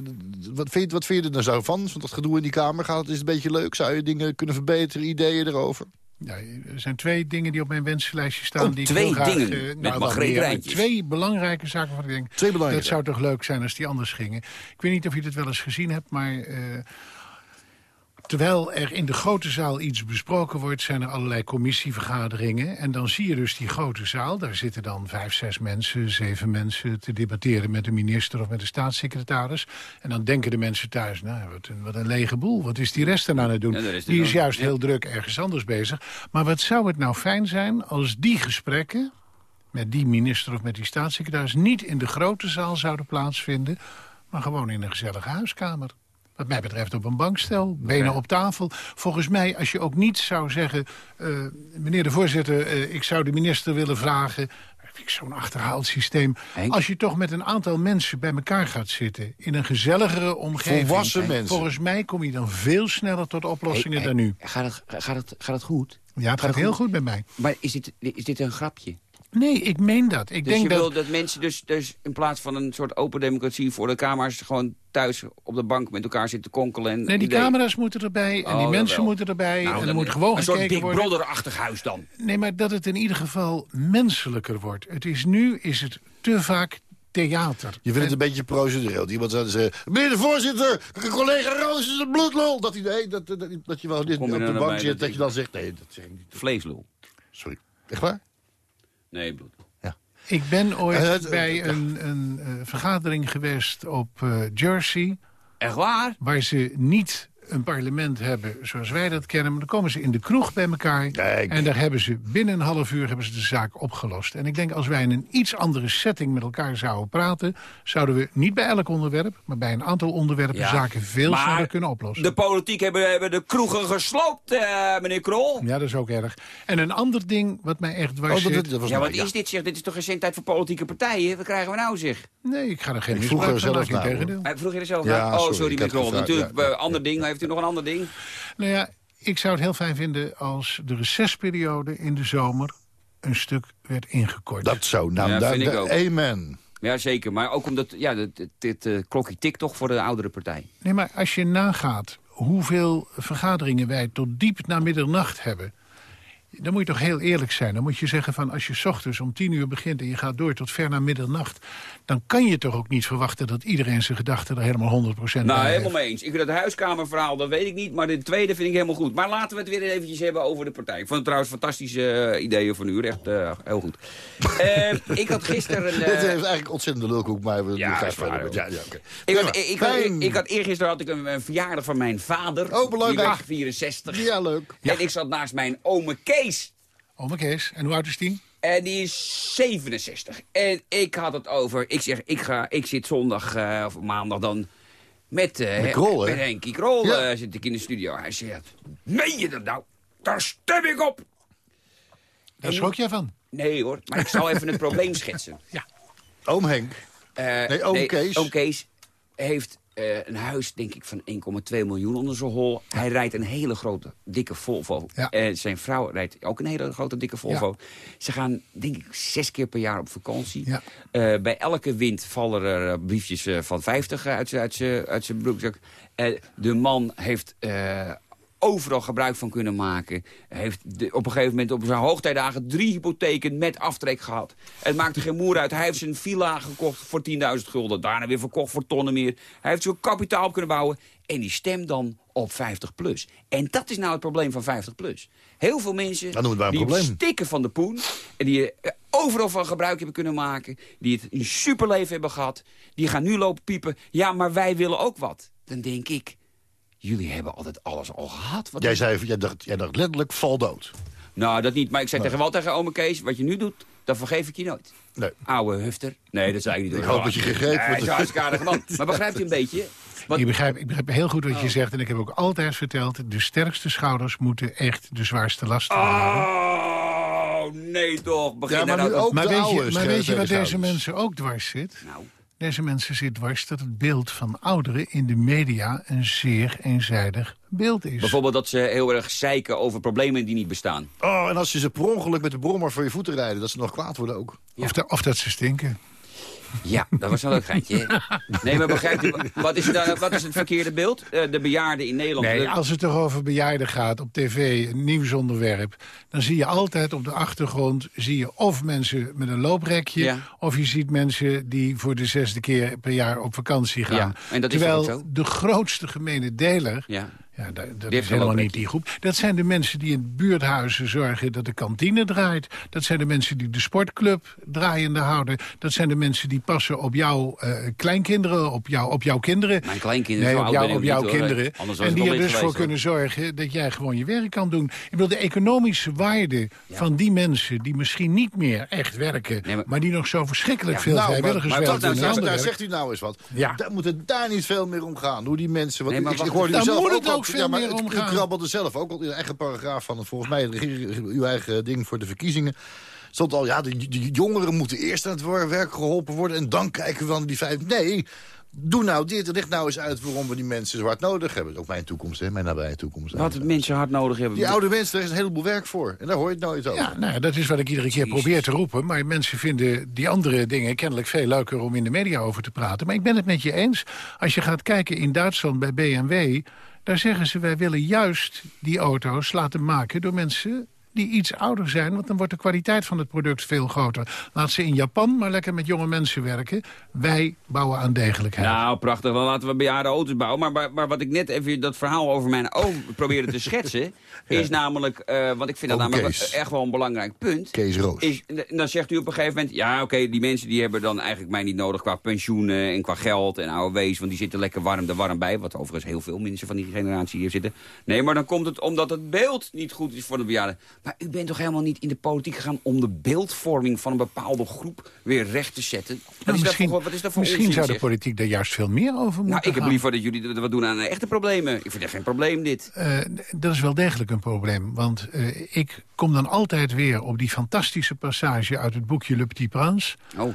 wat, vind je, wat vind je er nou zo van? Van dat gedoe in die Kamer gaat het, is het een beetje leuk? Zou je dingen kunnen verbeteren, ideeën erover? Ja, er zijn twee dingen die op mijn wensenlijstje staan. Oh, die twee ik graag, dingen? eh, Met nou, Margreet Rijntjes. Twee belangrijke zaken van ik denk. Twee belangrijke Dat zou toch leuk zijn als die anders gingen. Ik weet niet of je het wel eens gezien hebt, maar... eh, Terwijl er in de grote zaal iets besproken wordt... zijn er allerlei commissievergaderingen. En dan zie je dus die grote zaal. Daar zitten dan vijf, zes mensen, zeven mensen... te debatteren met de minister of met de staatssecretaris. En dan denken de mensen thuis... nou, wat een, wat een lege boel. Wat is die rest dan aan het doen? Ja, die is juist ja. heel druk ergens anders bezig. Maar wat zou het nou fijn zijn als die gesprekken... met die minister of met die staatssecretaris... niet in de grote zaal zouden plaatsvinden... maar gewoon in een gezellige huiskamer. Wat mij betreft op een bankstel, benen op tafel. Volgens mij, als je ook niet zou zeggen... eh, meneer de voorzitter, eh, ik zou de minister willen vragen... Zo'n achterhaald systeem. Als je toch met een aantal mensen bij elkaar gaat zitten... in een gezelligere omgeving... Volwassen mensen. Volgens mij kom je dan veel sneller tot oplossingen dan nu. Gaat het, gaat, het, gaat het goed? Ja, het gaat heel goed met mij. Maar is dit, is dit een grapje? Nee, ik meen dat. Ik dus denk je dat... wil dat mensen dus, dus in plaats van een soort open democratie voor de kamers... gewoon thuis op de bank met elkaar zitten konkelen. En Nee, die idee- camera's moeten erbij en Oh, die mensen jawel. moeten erbij. Nou, en er dan- moet gewoon Een soort Big. Brother-achtig huis dan. Nee, maar dat het in ieder geval menselijker wordt. Het is nu is het te vaak theater. Je vindt het een beetje procedureel. Iemand zou zeggen, meneer de voorzitter, collega Roos is een bloedlol. Dat, idee, dat, dat, dat je wel dit op de bank zit, dat je dan zegt, nee, dat zeg ik niet. Vleeslul. Sorry. Echt waar? Nee, bloed. Ik ben ooit Eh, bij ja. een, een eh, vergadering geweest op eh, Jersey. Echt waar? Waar ze niet een parlement hebben zoals wij dat kennen. Maar dan komen ze in de kroeg bij elkaar. En daar hebben ze binnen een half uur hebben ze de zaak opgelost. En ik denk als wij in een iets andere setting met elkaar zouden praten... zouden we niet bij elk onderwerp, maar bij een aantal onderwerpen... Ja. zaken veel Maar sneller kunnen oplossen. De politiek hebben, hebben de kroegen gesloopt, eh, meneer Krol. Ja, dat is ook erg. En een ander ding wat mij echt dwars Oh, dat- zit... dat was ja, wat ja. is dit zeg? Dit is toch geen tijd voor politieke partijen? Wat krijgen we nou zeg? Nee, ik ga er geen misbruik er van zelf maken, naar, integendeel. Eh, Vroeg je er zelf Ja, naar? Oh, sorry, meneer Krol. Natuurlijk, ja, ja. Heeft u nog een ander ding? Nou ja, ik zou het heel fijn vinden als de recessperiode in de zomer een stuk werd ingekort. Dat zo. Nou, Ja, daar, vind ik ook. amen. Ja, zeker. Maar ook omdat, ja, dit, dit, eh, klokje tikt toch voor de oudere partij. Nee, maar als je nagaat hoeveel vergaderingen wij tot diep na middernacht hebben... dan moet je toch heel eerlijk zijn. Dan moet je zeggen van als je 's ochtends om tien uur begint... en je gaat door tot ver na middernacht... dan kan je toch ook niet verwachten dat iedereen zijn gedachten er helemaal 100% bij Nou, heeft. helemaal mee eens. Ik vind dat huiskamerverhaal, dat weet ik niet. Maar de tweede vind ik helemaal goed. Maar laten we het weer eventjes hebben over de partij. Ik vond het trouwens fantastische eh, ideeën van u. Echt eh, heel goed. [laughs] Eh, ik had gisteren... een, [laughs] Dit heeft eigenlijk ontzettende lulkoek, maar we Ja, gaan is verder. Ja, ja, oké. Ik had, ik, ik, had, ik had eergisteren had ik een, een verjaardag van mijn vader. Oh, belangrijk. Die werd 64. Ja, leuk. En ik zat naast mijn ome Kees. Ome Kees, en hoe oud is die? En die is 67. En ik had het over... Ik zeg, ik, ga, ik zit zondag eh, of maandag dan... Met, eh, Met Krol, hè? met Henkie Krol Ja. eh, zit ik in de studio. Hij zegt, meen je dat nou? Daar stem ik op. Daar schrok jij van. Nee hoor, maar ik zal even het probleem schetsen. [laughs] Oom Henk. Eh, Nee, oom Kees. Oom Kees heeft eh, een huis, denk ik, van 1,2 miljoen onder zijn hol. Hij rijdt een hele grote, dikke Volvo. Ja. En zijn vrouw rijdt ook een hele grote, dikke Volvo. Ze gaan, denk ik, zes keer per jaar op vakantie. Eh, bij elke wind vallen er eh, briefjes van 50 uit zijn uit zijn- uit zijn broekzak. De man heeft... overal gebruik van kunnen maken. Hij heeft de- op een gegeven moment op zijn hoogtijdagen drie hypotheken met aftrek gehad. Het maakte geen moer uit. Hij heeft zijn villa gekocht voor 10.000 gulden. Daarna weer verkocht voor tonnen meer. Hij heeft zo'n kapitaal op kunnen bouwen. En die stemt dan op 50 plus. En dat is nou het probleem van 50 plus. Heel veel mensen die probleem. stikken van de poen. En die eh, overal van gebruik hebben kunnen maken. Die het een superleven hebben gehad. Die gaan nu lopen piepen. Ja, maar wij willen ook wat. Dan denk ik, jullie hebben altijd alles al gehad. Wat Jij, zei, jij, dacht, jij dacht letterlijk val dood. nou, dat niet. Maar ik zei tegen wel tegen ome Kees, wat je nu doet, dat vergeef ik je nooit. Nee. Oude hufter. Nee, dat zei ik niet. Ik hoop dat je gegrepen hij is wordt. hartstikke man. Maar begrijpt u een beetje? Wat, Ik begrijp, ik begrijp heel goed wat Oh. je zegt. En ik heb ook altijd verteld... de sterkste schouders moeten echt de zwaarste lasten dragen. oh, nee toch. Begin Ja, maar nou ook Maar de weet je, maar weet je wat deze schouders. mensen ook dwars zit? Nou, Deze mensen zit dwars dat het beeld van ouderen in de media... een zeer eenzijdig beeld is. bijvoorbeeld dat ze heel erg zeiken over problemen die niet bestaan. Oh, en als je ze per ongeluk met de brommer voor je voeten rijden... dat ze nog kwaad worden ook. Of, of dat ze stinken. Ja, dat was een leuk geintje. Nee, maar begrijpt u, wat is, wat is het verkeerde beeld? Eh, de bejaarden in Nederland... Nee, als het toch over bejaarden gaat op tv, een nieuwsonderwerp... dan zie je altijd op de achtergrond zie je of mensen met een looprekje... Ja. of je ziet mensen die voor de zesde keer per jaar op vakantie gaan. Ja, en dat is Terwijl ook zo? de grootste gemene deler... Ja. Ja, dat, dat is helemaal niet die groep. Dat zijn de mensen die in buurthuizen zorgen dat de kantine draait. Dat zijn de mensen die de sportclub draaiende houden. Dat zijn de mensen die passen op jouw eh, kleinkinderen, op, jou, op jouw kinderen. Mijn kleinkinderen, Nee, op, oud jou, ben ik op jouw niet, kinderen. En die er dus voor kunnen zorgen dat jij gewoon je werk kan doen. Ik bedoel, de economische waarde van die mensen die misschien niet meer echt werken... maar, die nog zo verschrikkelijk veel nou, maar, vrijwilligerswerk doen. nou, ander daar zegt u nou eens wat. Ja. Daar moet het daar niet veel meer om gaan. Hoe die mensen... Want Nee, maar ik, ik hoorde u zelf moet ook ook veel ja, maar meer het- U krabbelde zelf ook al in de eigen paragraaf van... volgens mij uw eigen ding voor de verkiezingen... stond al, ja, de, de jongeren moeten eerst aan het werk geholpen worden... en dan kijken we dan die vijf... Nee, doe nou dit, leg nou eens uit waarom we die mensen zo hard nodig hebben. Ook mijn toekomst, hè, mijn nabije toekomst. Wat mensen hard nodig hebben. Die oude mensen, daar is een heleboel werk voor. En daar hoor je het nooit over. Ja, nou, dat is wat ik iedere keer probeer te roepen. Maar mensen vinden die andere dingen kennelijk veel leuker om in de media over te praten. Maar ik ben het met je eens. Als je gaat kijken in Duitsland bij BMW... daar zeggen ze, wij willen juist die auto's laten maken door mensen die iets ouder zijn, want dan wordt de kwaliteit van het product veel groter. Laat ze in Japan maar lekker met jonge mensen werken. Wij bouwen aan degelijkheid. Nou, prachtig. Dan laten we bejaarde auto's bouwen. Maar, maar, maar wat ik net even dat verhaal over mijn oom probeerde te schetsen... [laughs] is namelijk, eh, want ik vind dat namelijk Kees. echt wel een belangrijk punt. Kees Roos. Is, dan zegt u op een gegeven moment... ja, oké, die mensen die hebben dan eigenlijk mij niet nodig... qua pensioenen en qua geld en AOW's... want die zitten lekker warm er warm bij. Wat overigens heel veel mensen van die generatie hier zitten. Nee, maar dan komt het omdat het beeld niet goed is voor de bejaarden. Maar u bent toch helemaal niet in de politiek gegaan... om de beeldvorming van een bepaalde groep weer recht te zetten? Wat Nou, is dat misschien voor, wat is dat voor misschien zou de politiek daar juist veel meer over moeten Nou, ik heb liever dat jullie wat doen aan echte problemen. Ik vind echt geen probleem, dit. Eh, dat is wel degelijk een probleem. Want eh, ik kom dan altijd weer op die fantastische passage uit het boekje Le Petit Prince. Oh.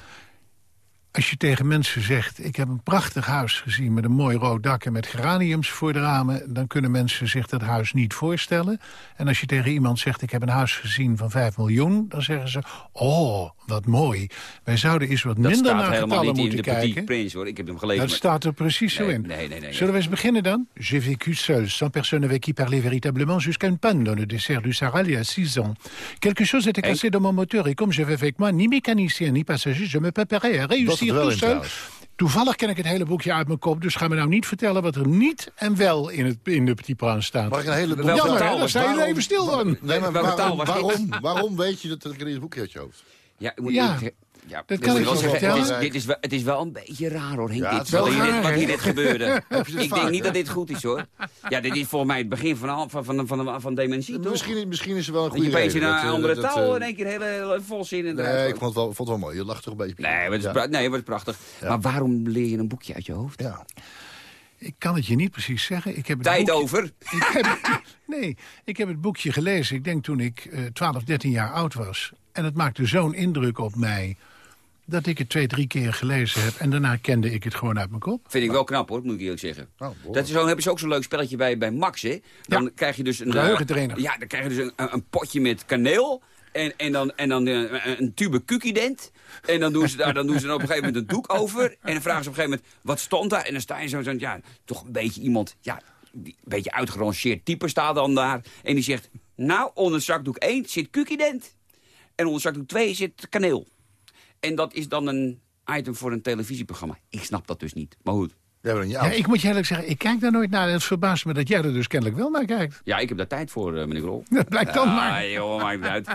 Als je tegen mensen zegt, ik heb een prachtig huis gezien... met een mooi rood dak en met geraniums voor de ramen... dan kunnen mensen zich dat huis niet voorstellen. En als je tegen iemand zegt, ik heb een huis gezien van 5 miljoen... dan zeggen ze, oh, wat mooi. Wij zouden eens wat Dat minder staat naar helemaal getallen niet in moeten kijken. Prince, hoor. Ik heb hem gelezen. Dat maar- staat er precies zo in. nee, nee, nee, Zullen we eens beginnen dan? J'ai vécu seul, sans personne avec qui parler véritablement, jusqu'à une panne dans le dessert du Sahara il y a six ans. Quelque chose était cassé dans mon moteur et comme j'avais avec moi ni mécanicien ni passager, je me préparais à réussir er trouwens. Toevallig ken ik het hele boekje uit mijn kop, dus ga me nou niet vertellen wat er niet en wel in, het, in de Petit Prince staat. Mag ik een hele Welke Jammer, Dan sta je er waarom- even stil dan. Nee, maar waarom, waarom, [laughs] waarom weet je dat er in dit boekje uit je hoofd? Ja, ik moet, Ja, ik- ja, dat kan ik wel je zeggen, het is, dit is wel, het is wel een beetje raar hoor, Henk, Ja, dit, het is wel wat, hier net, wat hier net gebeurde. [laughs] Je ik vaak, denk niet hè? dat dit goed is hoor. Ja, dit is volgens mij het begin van, van, van, van, van dementie toch? Misschien, misschien is er wel een je goede opeens in reden. een dat, eh, andere dat, taal eh, in één keer hele, vol zin in Nee, ik vond het, wel, vond het wel mooi. Je lacht toch een beetje. Nee, maar het is, nee, maar het is prachtig. Maar waarom leer je een boekje uit je hoofd? Ja. Ik kan het je niet precies zeggen. Ik heb het Tijd boekje- over. [laughs] Ik heb, nee, ik heb het boekje gelezen. Ik denk toen ik eh 12, 13 jaar oud was. En het maakte zo'n indruk op mij... dat ik het twee, drie keer gelezen heb. En daarna kende ik het gewoon uit mijn kop. Vind ik wel knap hoor, moet ik eerlijk zeggen. Oh, dat is zo, hebben ze ook zo'n leuk spelletje bij, bij Max, hè? Dan Ja. krijg je dus een... Geheugentrainer. eh, ja, dan krijg je dus een, een potje met kaneel. En, en dan, en dan eh, een tube kukident. En dan doen, ze daar, dan doen ze er op een gegeven moment een doek over. En dan vragen ze op een gegeven moment, wat stond daar? En dan sta je zo, zo ja, toch een beetje iemand... Ja, die, een beetje uitgerangeerd type staat dan daar. En die zegt, nou, onder zakdoek 1 zit kukident. En onder zakdoek 2 zit kaneel. En dat is dan een item voor een televisieprogramma. Ik snap dat dus niet. Maar goed. Ja, ik moet je eerlijk zeggen, ik kijk daar nooit naar. Het verbaast me dat jij er dus kennelijk wel naar kijkt. Ja, ik heb daar tijd voor, eh, meneer Grol. [laughs] Dat blijkt dan maar. Ah, joh, maakt niet uit.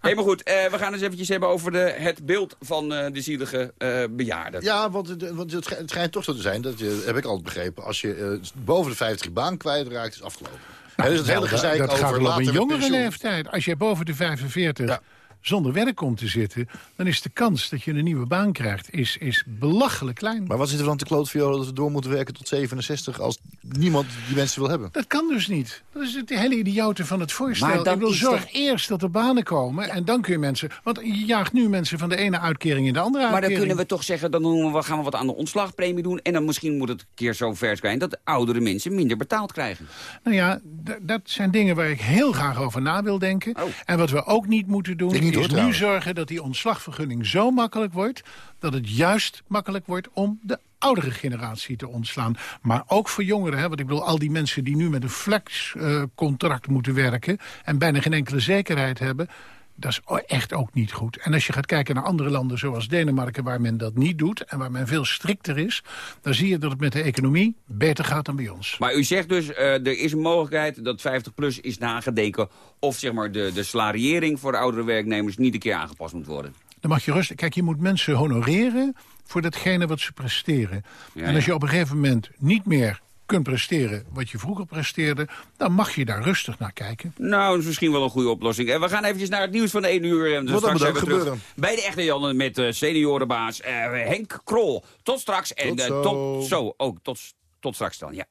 hey, maar goed, eh, we gaan eens eventjes hebben over de, het beeld van eh, de zielige eh bejaarden. Ja, want, het, want het, schijnt, het schijnt toch zo te zijn, dat je, heb ik altijd begrepen... als je boven de 50 baan kwijtraakt, is afgelopen. Hè, dus het hele Nou, gezeik dat gaat over later een jongere pensioen. leeftijd. Als jij boven de 45 zonder werk komt te zitten... dan is de kans dat je een nieuwe baan krijgt is, is belachelijk klein. Maar wat is er dan te kloot voor jou dat we door moeten werken tot 67... als niemand die mensen wil hebben. Dat kan dus niet. Dat is het hele idiote van het voorstel. Maar Ik dan wil is zorg eerst dat er banen komen en dan kun je mensen... Want je jaagt nu mensen van de ene uitkering in de andere Maar dan uitkering. kunnen we toch zeggen, dan doen we, gaan we wat aan de ontslagpremie doen. En dan misschien moet het een keer zo ver zijn dat oudere mensen minder betaald krijgen. Nou ja, dat zijn dingen waar ik heel graag over na wil denken. En wat we ook niet moeten doen, Is hoor, nu zorgen dat die ontslagvergunning zo makkelijk wordt... dat het juist makkelijk wordt om de oudere generatie te ontslaan. Maar ook voor jongeren, hè, want ik bedoel, al die mensen die nu met een flex-contract moeten werken... en bijna geen enkele zekerheid hebben... Dat is echt ook niet goed. En als je gaat kijken naar andere landen zoals Denemarken... waar men dat niet doet en waar men veel strikter is... dan zie je dat het met de economie beter gaat dan bij ons. Maar u zegt dus, eh, er is een mogelijkheid dat 50PLUS is nagedeken... of zeg maar de, de salariering voor de oudere werknemers niet een keer aangepast moet worden. Dan mag je rustig... Kijk, je moet mensen honoreren voor datgene wat ze presteren. Ja, en als je op een gegeven moment niet meer kunt presteren wat je vroeger presteerde... dan mag je daar rustig naar kijken. Nou, dat is misschien wel een goede oplossing. En we gaan eventjes naar het nieuws van de 1 uur. En Wat dan straks gebeuren. Bij de echte Janne met uh, seniorenbaas eh, Henk Krol. Tot straks. En Tot eh, zo. tot zo. Ook tot, tot straks dan, ja.